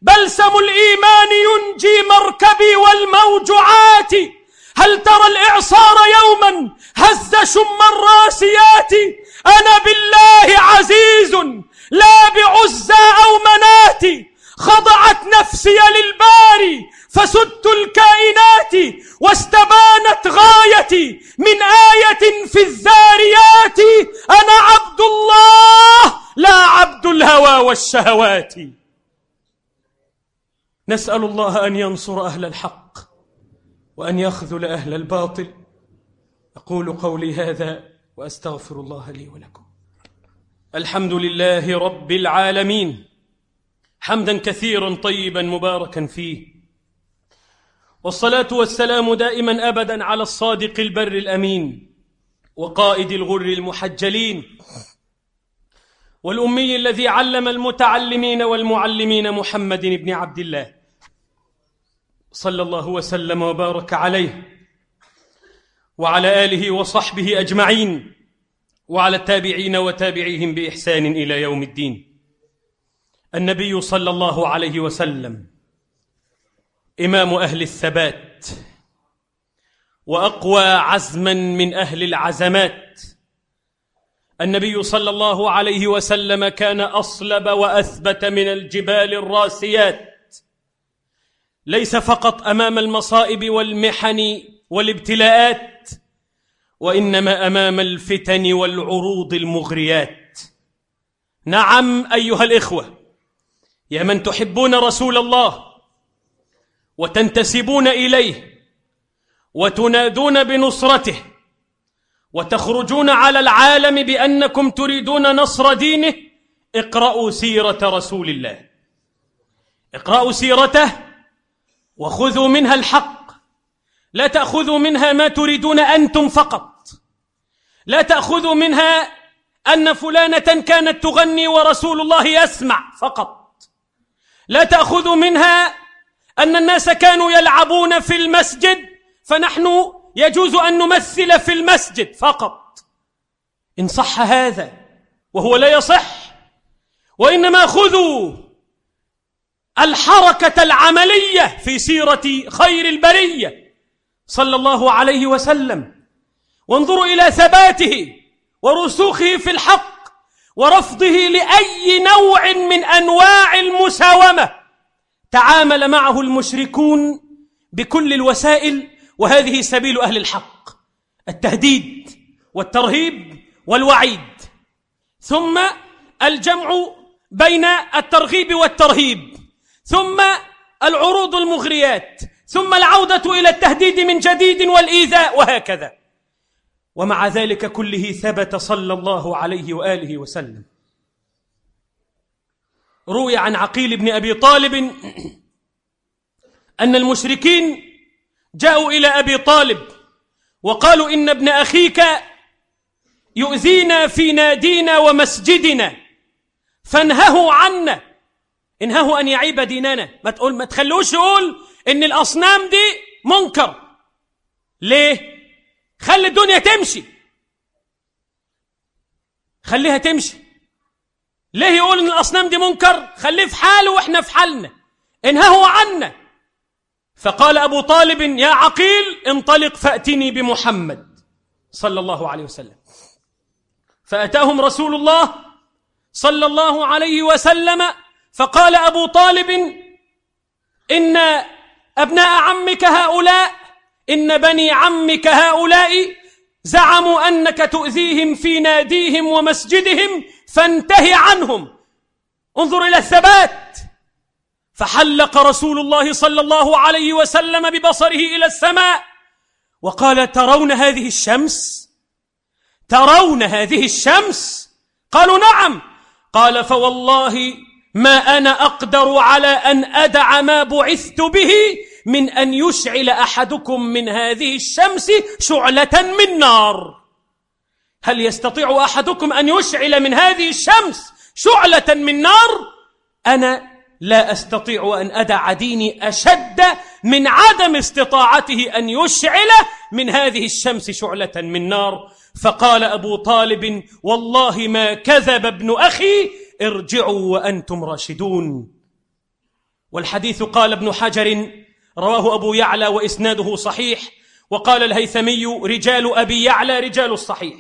بلسم الإيمان ينجي مركبي والموجعات. هل ترى الإعصار يوما هز شم الراسيات؟ أنا بالله عزيز لا بعزى أو منات. خضعت نفسي للباري فسدت الكائنات واستبانت غايتي من آية في الذاريات. أنا عبد الله لا عبد الهوى والشهوات. نسأل الله أن ينصر أهل الحق وأن يخذل أهل الباطل. أقول قولي هذا وأستغفر الله لي ولكم. الحمد لله رب العالمين. حمدا كثيرا طيبا مباركا فيه. والصلاة والسلام دائما أبدا على الصادق البر الأمين وقائد الغر المحجلين والأمي الذي علم المتعلمين والمعلمين محمد بن عبد الله صلى الله وسلم وبارك عليه وعلى آله وصحبه أجمعين وعلى التابعين وتابعيهم بإحسان إلى يوم الدين. النبي صلى الله عليه وسلم إمام أهل الثبات وأقوى عزما من أهل العزمات. النبي صلى الله عليه وسلم كان أصلب وأثبت من الجبال الراسيات. ليس فقط أمام المصائب والمحن والابتلاءات وإنما أمام الفتن والعروض المغريات. نعم أيها الإخوة يا من تحبون رسول الله وتنتسبون إليه وتنادون بنصرته وتخرجون على العالم بأنكم تريدون نصر دينه اقرأوا سيرة رسول الله. اقرأوا سيرته وخذوا منها الحق. لا تأخذوا منها ما تريدون أنتم فقط. لا تأخذوا منها أن فلانة كانت تغني ورسول الله يسمع فقط. لا تأخذوا منها أن الناس كانوا يلعبون في المسجد فنحن يجوز أن نمثل في المسجد فقط. إن صح هذا وهو لا يصح. وإنما خذوا الحركة العملية في سيرة خير البرية صلى الله عليه وسلم. وانظروا إلى ثباته ورسوخه في الحق ورفضه لأي نوع من أنواع المساومة. تعامل معه المشركون بكل الوسائل وهذه سبيل أهل الحق التهديد والترهيب والوعيد. ثم الجمع بين الترغيب والترهيب. ثم العروض المغريات. ثم العودة إلى التهديد من جديد والإيذاء وهكذا. ومع ذلك كله ثبت صلى الله عليه وآله وسلم. روي عن عقيل بن أبي طالب أن المشركين جاءوا إلى أبي طالب وقالوا إن ابن أخيك يؤذينا في نادينا ومسجدنا فانهه عنا انهه أن يعيب ديننا. ما تقول ما تخلوش يقول إن الأصنام دي منكر. ليه؟ خلي الدنيا تمشي. خليها تمشي. ليه يقول إن الأصنام دي منكر؟ خليه في حاله وإحنا في حالنا. انهه عنا. فقال أبو طالب يا عقيل انطلق فأتني بمحمد صلى الله عليه وسلم. فأتاهم رسول الله صلى الله عليه وسلم فقال أبو طالب إن أبناء عمك هؤلاء إن بني عمك هؤلاء زعموا أنك تؤذيهم في ناديهم ومسجدهم فانتهي عنهم. انظر إلى الثبات. فحلق رسول الله صلى الله عليه وسلم ببصره إلى السماء وقال ترون هذه الشمس؟ ترون هذه الشمس؟ قالوا نعم. قال فوالله ما أنا أقدر على أن أدع ما بعثت به من أن يشعل أحدكم من هذه الشمس شعلة من نار. هل يستطيع أحدكم أن يشعل من هذه الشمس شعلة من نار؟ أنا لا أستطيع أن أدع ديني أشد من عدم استطاعته أن يشعل من هذه الشمس شعلة من نار. فقال أبو طالب والله ما كذب ابن أخي ارجعوا وأنتم راشدون. والحديث قال ابن حجر رواه أبو يعلى وإسناده صحيح. وقال الهيثمي رجال أبي يعلى رجال الصحيح.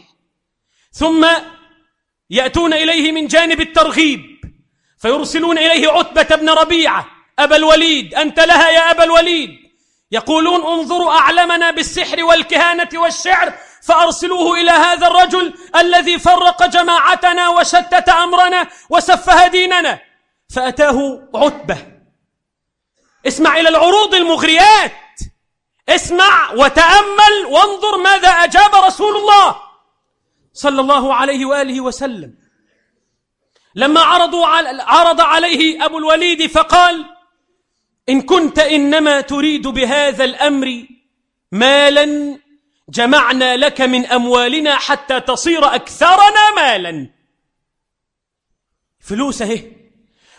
ثم يأتون إليه من جانب الترغيب. فيرسلون إليه عتبة بن ربيعة. أبا الوليد أنت لها يا أبا الوليد. يقولون انظروا أعلمنا بالسحر والكهانة والشعر فأرسلوه إلى هذا الرجل الذي فرق جماعتنا وشتت أمرنا وسفه ديننا. فأتاه عتبة. اسمع إلى العروض المغريات. اسمع وتأمل وانظر ماذا أجاب رسول الله صلى الله عليه وآله وسلم. لما عرضوا عرض عليه أبو الوليد فقال إن كنت إنما تريد بهذا الأمر مالا جمعنا لك من أموالنا حتى تصير أكثرنا مالا. فلوس اهي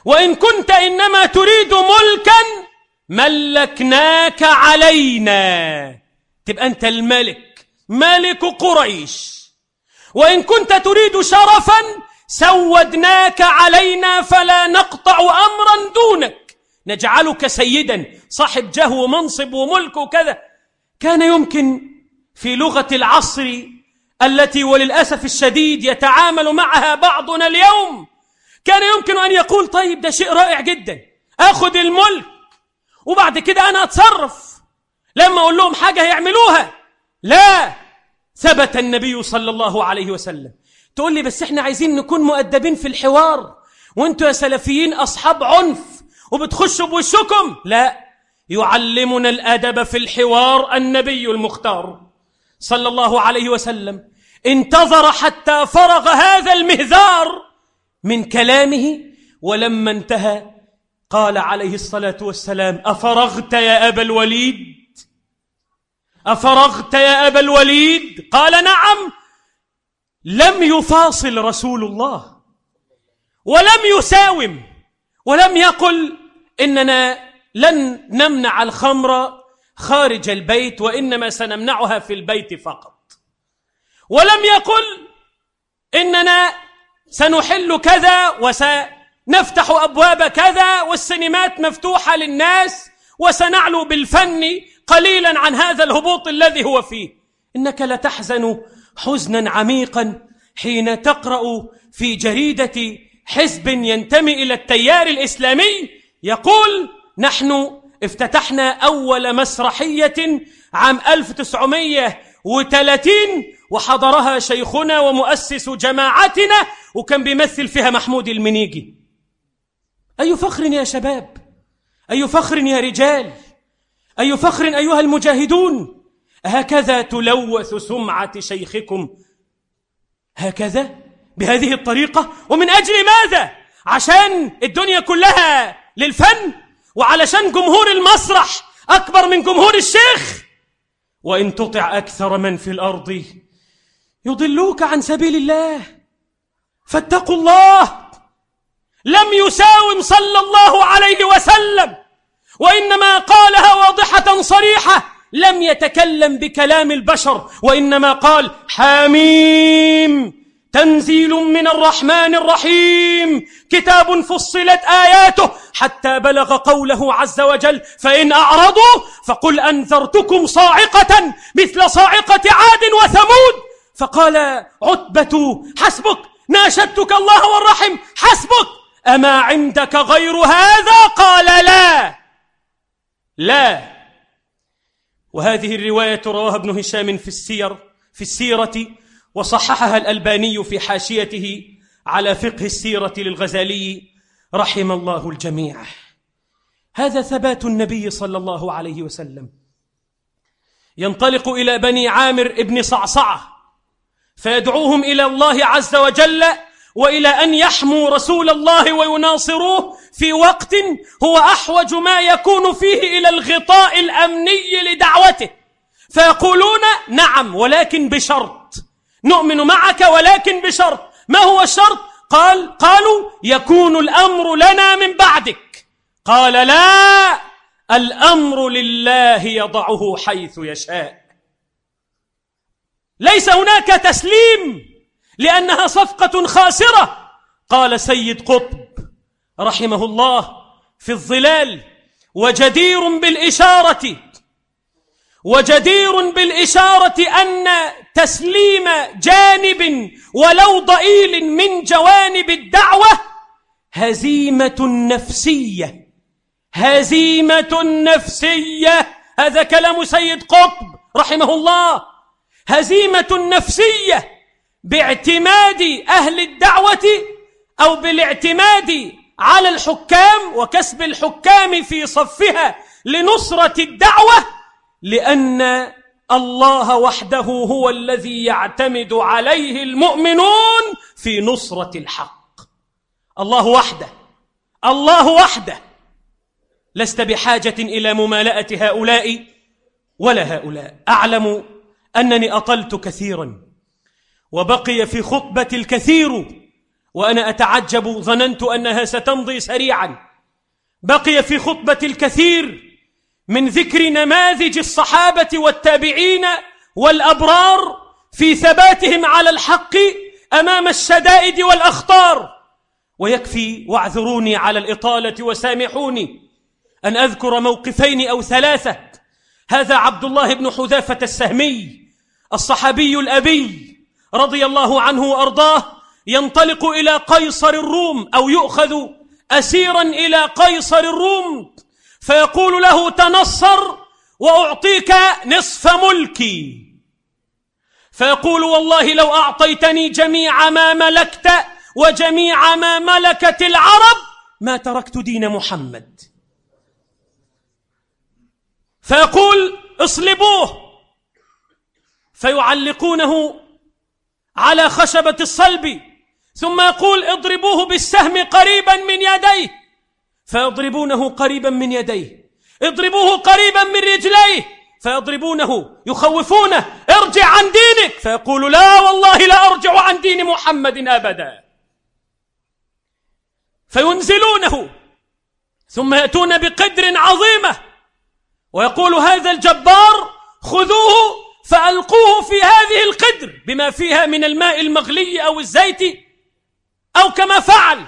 وإن كنت إنما تريد ملكا ملكناك علينا. تبقى أنت الملك ملك قريش. وإن كنت تريد شرفا سودناك علينا فلا نقطع أمرا دونك. نجعلك سيدا صاحب جه ومنصب وملك وكذا. كان يمكن في لغة العصر التي وللأسف الشديد يتعامل معها بعضنا اليوم كان يمكن أن يقول طيب ده شيء رائع جدا. أخذ الملك. وبعد كده أنا أتصرف. لما أقول لهم حاجة هيعملوها. لا ثبت النبي صلى الله عليه وسلم. تقول لي بس إحنا عايزين نكون مؤدبين في الحوار. وأنتوا يا سلفيين أصحاب عنف وبتخشوا بوشكم. لا يعلمنا الأدب في الحوار النبي المختار صلى الله عليه وسلم. انتظر حتى فرغ هذا المهذار من كلامه ولما انتهى قال عليه الصلاة والسلام أفرغت يا أبا الوليد؟ أفرغت يا أبا الوليد؟ قال نعم. لم يفاصل رسول الله ولم يساوم ولم يقل إننا لن نمنع الخمر خارج البيت وإنما سنمنعها في البيت فقط. ولم يقل إننا سنحل كذا وسنفتح أبواب كذا والسينمات مفتوحة للناس وسنعلو بالفن قليلا عن هذا الهبوط الذي هو فيه. إنك لتحزن حزنا عميقا حين تقرأ في جريدة حزب ينتمي إلى التيار الإسلامي يقول نحن افتتحنا أول مسرحية عام 1930 وحضرها شيخنا ومؤسس جماعتنا وكان بيمثل فيها محمود المنيجي. أي فخر يا شباب؟ أي فخر يا رجال؟ أي فخر أيها المجاهدون؟ هكذا تلوث سمعة شيخكم. هكذا؟ بهذه الطريقة؟ ومن أجل ماذا؟ عشان الدنيا كلها للفن وعلشان جمهور المسرح أكبر من جمهور الشيخ؟ وإن تطع أكثر من في الأرض يضلوك عن سبيل الله. فاتقوا الله لم يساوم صلى الله عليه وسلم وإنما قالها واضحة صريحة لم يتكلم بكلام البشر وإنما قال حميم تنزيل من الرحمن الرحيم كتاب فصلت آياته حتى بلغ قوله عز وجل فإن أعرضوا فقل أنذرتكم صاعقة مثل صاعقة عاد وثمود. فقال عتبة حسبك ناشدتك الله والرحم حسبك. أما عندك غير هذا؟ قال لا. لا. وهذه الرواية رواها ابن هشام في السير في السيرة وصححها الألباني في حاشيته على فقه السيرة للغزالي رحم الله الجميع. هذا ثبات النبي صلى الله عليه وسلم. ينطلق إلى بني عامر ابن صعصعة فيدعوهم إلى الله عز وجل وإلى أن يحموا رسول الله ويناصروه في وقت هو أحوج ما يكون فيه إلى الغطاء الأمني لدعوته. فيقولون نعم ولكن بشرط. نؤمن معك ولكن بشرط. ما هو الشرط؟ قال قالوا يكون الأمر لنا من بعدك. قال لا الأمر لله يضعه حيث يشاء. ليس هناك تسليم. لأنها صفقة خاسرة. قال سيد قطب رحمه الله في الظلال وجدير بالإشارة وجدير بالإشارة أن تسليم جانب ولو ضئيل من جوانب الدعوة هزيمة نفسية. هزيمة نفسية. هذا كلام سيد قطب رحمه الله. هزيمة نفسية. باعتماد أهل الدعوة أو بالاعتماد على الحكام وكسب الحكام في صفها لنصرة الدعوة لأن الله وحده هو الذي يعتمد عليه المؤمنون في نصرة الحق. الله وحده الله وحده. لست بحاجة إلى ممالأة هؤلاء ولا هؤلاء. أعلم أنني أطلت كثيرا. وبقي في خطبة الكثير وأنا أتعجب ظننت أنها ستمضي سريعا. بقي في خطبة الكثير من ذكر نماذج الصحابة والتابعين والأبرار في ثباتهم على الحق أمام الشدائد والأخطار. ويكفي واعذروني على الإطالة وسامحوني أن أذكر موقفين أو ثلاثة. هذا عبد الله بن حذافة السهمي الصحابي الأبي رضي الله عنه وأرضاه ينطلق إلى قيصر الروم أو يؤخذ أسيرا إلى قيصر الروم فيقول له تنصر وأعطيك نصف ملكي. فيقول والله لو أعطيتني جميع ما ملكت وجميع ما ملكت العرب ما تركت دين محمد. فيقول اصلبوه. فيعلقونه على خشبة الصلب ثم يقول اضربوه بالسهم قريبا من يديه فيضربونه قريبا من يديه اضربوه قريبا من رجليه فيضربونه يخوفونه ارجع عن دينك فيقول لا والله لا أرجع عن دين محمد أبدا. فينزلونه ثم يأتون بقدر عظيمة ويقول هذا الجبار خذوه فألقوه في هذه القدر بما فيها من الماء المغلي أو الزيت أو كما فعل.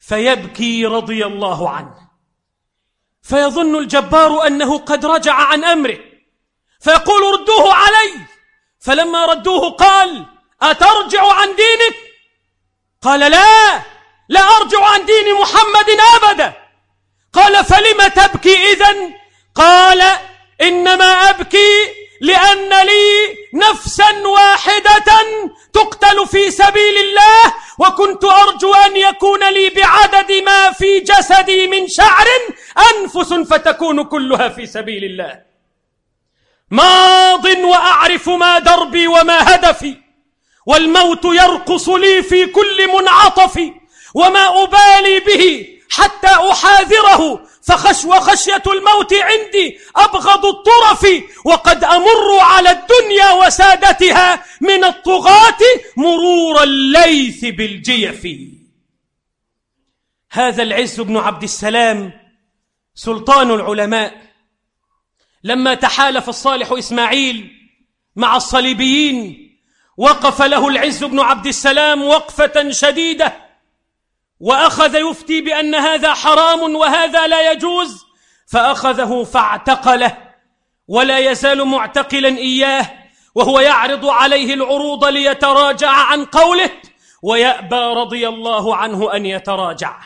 فيبكي رضي الله عنه. فيظن الجبار أنه قد رجع عن أمره. فيقول ردوه علي. فلما ردوه قال أترجع عن دينك؟ قال لا لا أرجع عن دين محمد أبدا. قال فلم تبكي إذن؟ قال إنما أبكي لأن لي نفسا واحدة تقتل في سبيل الله وكنت أرجو أن يكون لي بعدد ما في جسدي من شعر أنفس فتكون كلها في سبيل الله. ماض وأعرف ما دربي وما هدفي والموت يرقص لي في كل منعطف وما أبالي به حتى أحاذره. فخش وخشية الموت عندي أبغض الطرف وقد أمر على الدنيا وسادتها من الطغاة مرور الليث بالجيف. هذا العز بن عبد السلام سلطان العلماء. لما تحالف الصالح إسماعيل مع الصليبيين وقف له العز بن عبد السلام وقفة شديدة. وأخذ يفتي بأن هذا حرام وهذا لا يجوز فأخذه فاعتقله ولا يزال معتقلا إياه وهو يعرض عليه العروض ليتراجع عن قوله ويأبى رضي الله عنه أن يتراجع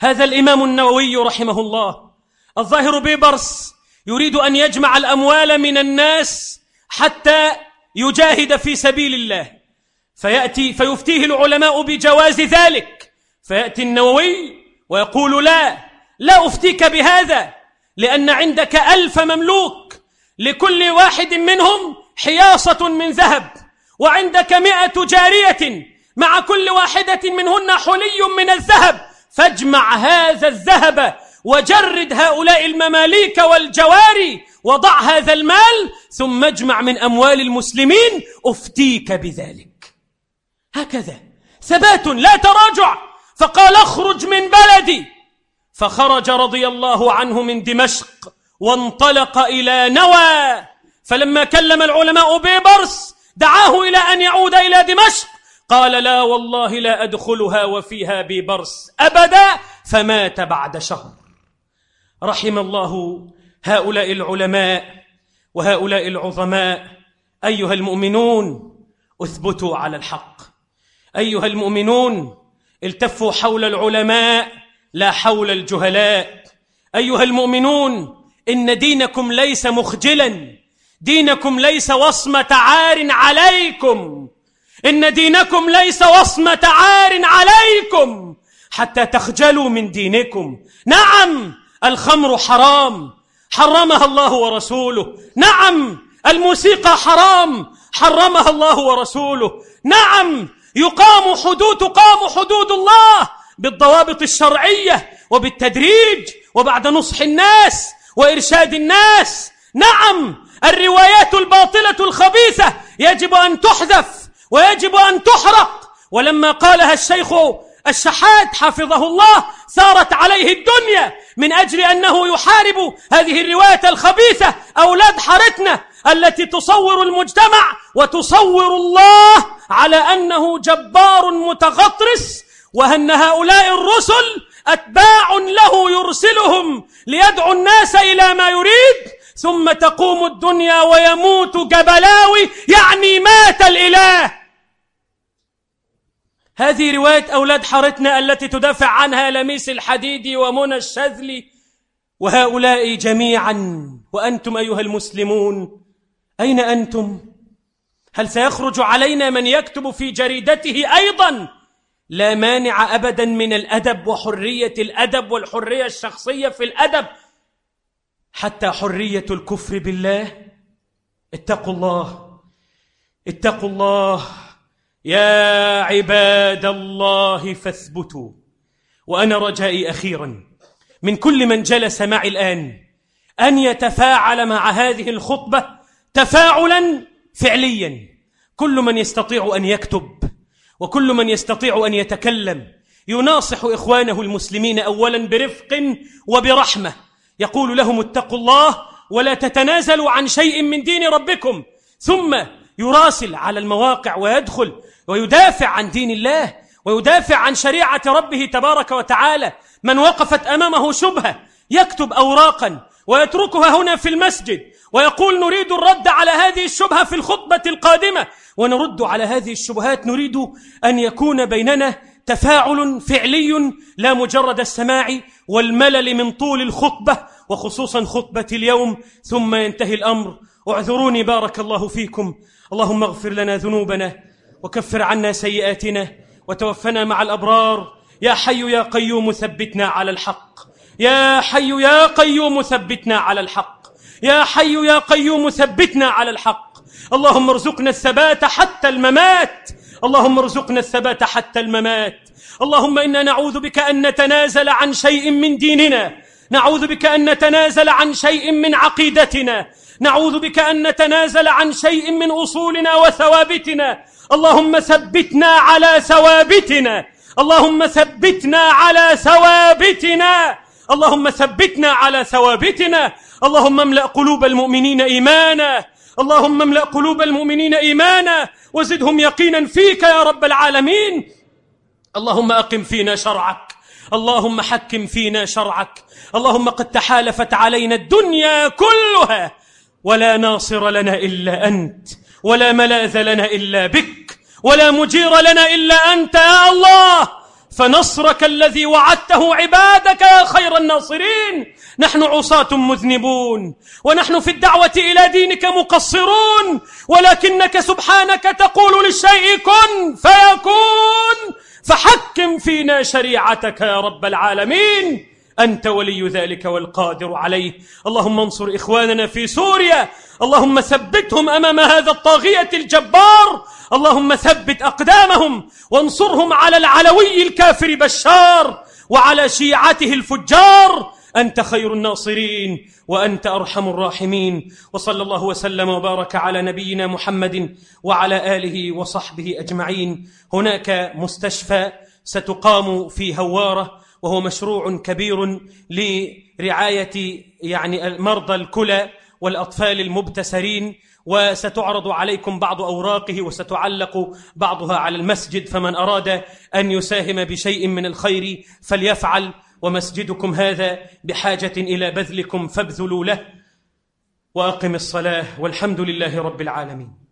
هذا الإمام النووي رحمه الله. الظاهر بيبرس يريد أن يجمع الأموال من الناس حتى يجاهد في سبيل الله فيأتي فيفتيه العلماء بجواز ذلك. فيأتي النووي ويقول لا لا أفتيك بهذا لأن عندك ألف مملوك لكل واحد منهم حياصة من ذهب وعندك مئة جارية مع كل واحدة منهن حلي من الذهب فاجمع هذا الذهب وجرد هؤلاء المماليك والجواري وضع هذا المال ثم اجمع من أموال المسلمين أفتيك بذلك. هكذا. ثبات لا تراجع. فقال اخرج من بلدي. فخرج رضي الله عنه من دمشق وانطلق إلى نوى. فلما كلم العلماء بيبرس دعاه إلى أن يعود إلى دمشق. قال لا والله لا أدخلها وفيها ببرس أبدا فمات بعد شهر. رحم الله هؤلاء العلماء وهؤلاء العظماء. أيها المؤمنون اثبتوا على الحق. أيها المؤمنون التفوا حول العلماء لا حول الجهلاء. أيها المؤمنون إن دينكم ليس مخجلا. دينكم ليس وصمة عار عليكم. إن دينكم ليس وصمة عار عليكم. حتى تخجلوا من دينكم. نعم الخمر حرام. حرمها الله ورسوله. نعم الموسيقى حرام. حرمها الله ورسوله. نعم يقام حدود تقام حدود الله بالضوابط الشرعية وبالتدريج وبعد نصح الناس وإرشاد الناس. نعم الروايات الباطلة الخبيثة يجب أن تحذف ويجب أن تحرق. ولما قالها الشيخ الشحات حفظه الله سارت عليه الدنيا من أجل أنه يحارب هذه الرواية الخبيثة أولاد حارتنا. التي تصور المجتمع وتصور الله على أنه جبار متغطرس وأن هؤلاء الرسل أتباع له يرسلهم ليدعو الناس إلى ما يريد ثم تقوم الدنيا ويموت جبلاوي يعني مات الإله. هذه رواية أولاد حارتنا التي تدافع عنها لميس الحديد ومنى الشاذلي وهؤلاء جميعا وأنتم أيها المسلمون أين أنتم؟ هل سيخرج علينا من يكتب في جريدته أيضا لا مانع أبدا من الأدب وحرية الأدب والحرية الشخصية في الأدب؟ حتى حرية الكفر بالله؟ اتقوا الله اتقوا الله. يا عباد الله فاثبتوا. وأنا رجائي أخيرا من كل من جلس معي الآن أن يتفاعل مع هذه الخطبة تفاعلا فعليا. كل من يستطيع أن يكتب وكل من يستطيع أن يتكلم يناصح إخوانه المسلمين أولا برفق وبرحمة. يقول لهم اتقوا الله ولا تتنازلوا عن شيء من دين ربكم. ثم يراسل على المواقع ويدخل ويدافع عن دين الله ويدافع عن شريعة ربه تبارك وتعالى. من وقفت أمامه شبهة يكتب أوراقا ويتركها هنا في المسجد ويقول نريد الرد على هذه الشبهة في الخطبة القادمة. ونرد على هذه الشبهات نريد أن يكون بيننا تفاعل فعلي لا مجرد السماع والملل من طول الخطبة وخصوصا خطبة اليوم. ثم ينتهي الأمر. اعذروني بارك الله فيكم. اللهم اغفر لنا ذنوبنا وكفر عنا سيئاتنا وتوفنا مع الأبرار. يا حي يا قيوم ثبتنا على الحق. يا حي يا قيوم ثبتنا على الحق. يا حي يا قيوم ثبتنا على الحق. اللهم ارزقنا الثبات حتى الممات. اللهم ارزقنا الثبات حتى الممات. اللهم إنا نعوذ بك أن نتنازل عن شيء من ديننا. نعوذ بك أن نتنازل عن شيء من عقيدتنا. نعوذ بك أن نتنازل عن شيء من أصولنا وثوابتنا. اللهم ثبتنا على ثوابتنا. اللهم ثبتنا على ثوابتنا. اللهم ثبتنا على ثوابتنا. اللهم املأ قلوب المؤمنين إيمانا. اللهم املأ قلوب المؤمنين إيمانا. وزدهم يقينا فيك يا رب العالمين. اللهم أقم فينا شرعك. اللهم حكم فينا شرعك. اللهم قد تحالفت علينا الدنيا كلها. ولا ناصر لنا إلا أنت. ولا ملاذ لنا إلا بك. ولا مجير لنا إلا أنت يا الله. فنصرك الذي وعدته عبادك يا خير الناصرين. نحن عصاة مذنبون ونحن في الدعوة إلى دينك مقصرون ولكنك سبحانك تقول للشيء كن فيكون. فحكم فينا شريعتك يا رب العالمين. أنت ولي ذلك والقادر عليه. اللهم انصر إخواننا في سوريا. اللهم ثبتهم أمام هذا الطاغية الجبار. اللهم ثبت أقدامهم وانصرهم على العلوي الكافر بشار وعلى شيعته الفجار. أنت خير الناصرين وأنت أرحم الراحمين. وصلى الله وسلم وبارك على نبينا محمد وعلى آله وصحبه أجمعين. هناك مستشفى ستقام في هوارة. وهو مشروع كبير لرعاية يعني مرضى الكلى والأطفال المبتسرين وستعرض عليكم بعض أوراقه وستعلق بعضها على المسجد فمن أراد أن يساهم بشيء من الخير فليفعل ومسجدكم هذا بحاجة إلى بذلكم فابذلوا له وأقم الصلاة والحمد لله رب العالمين.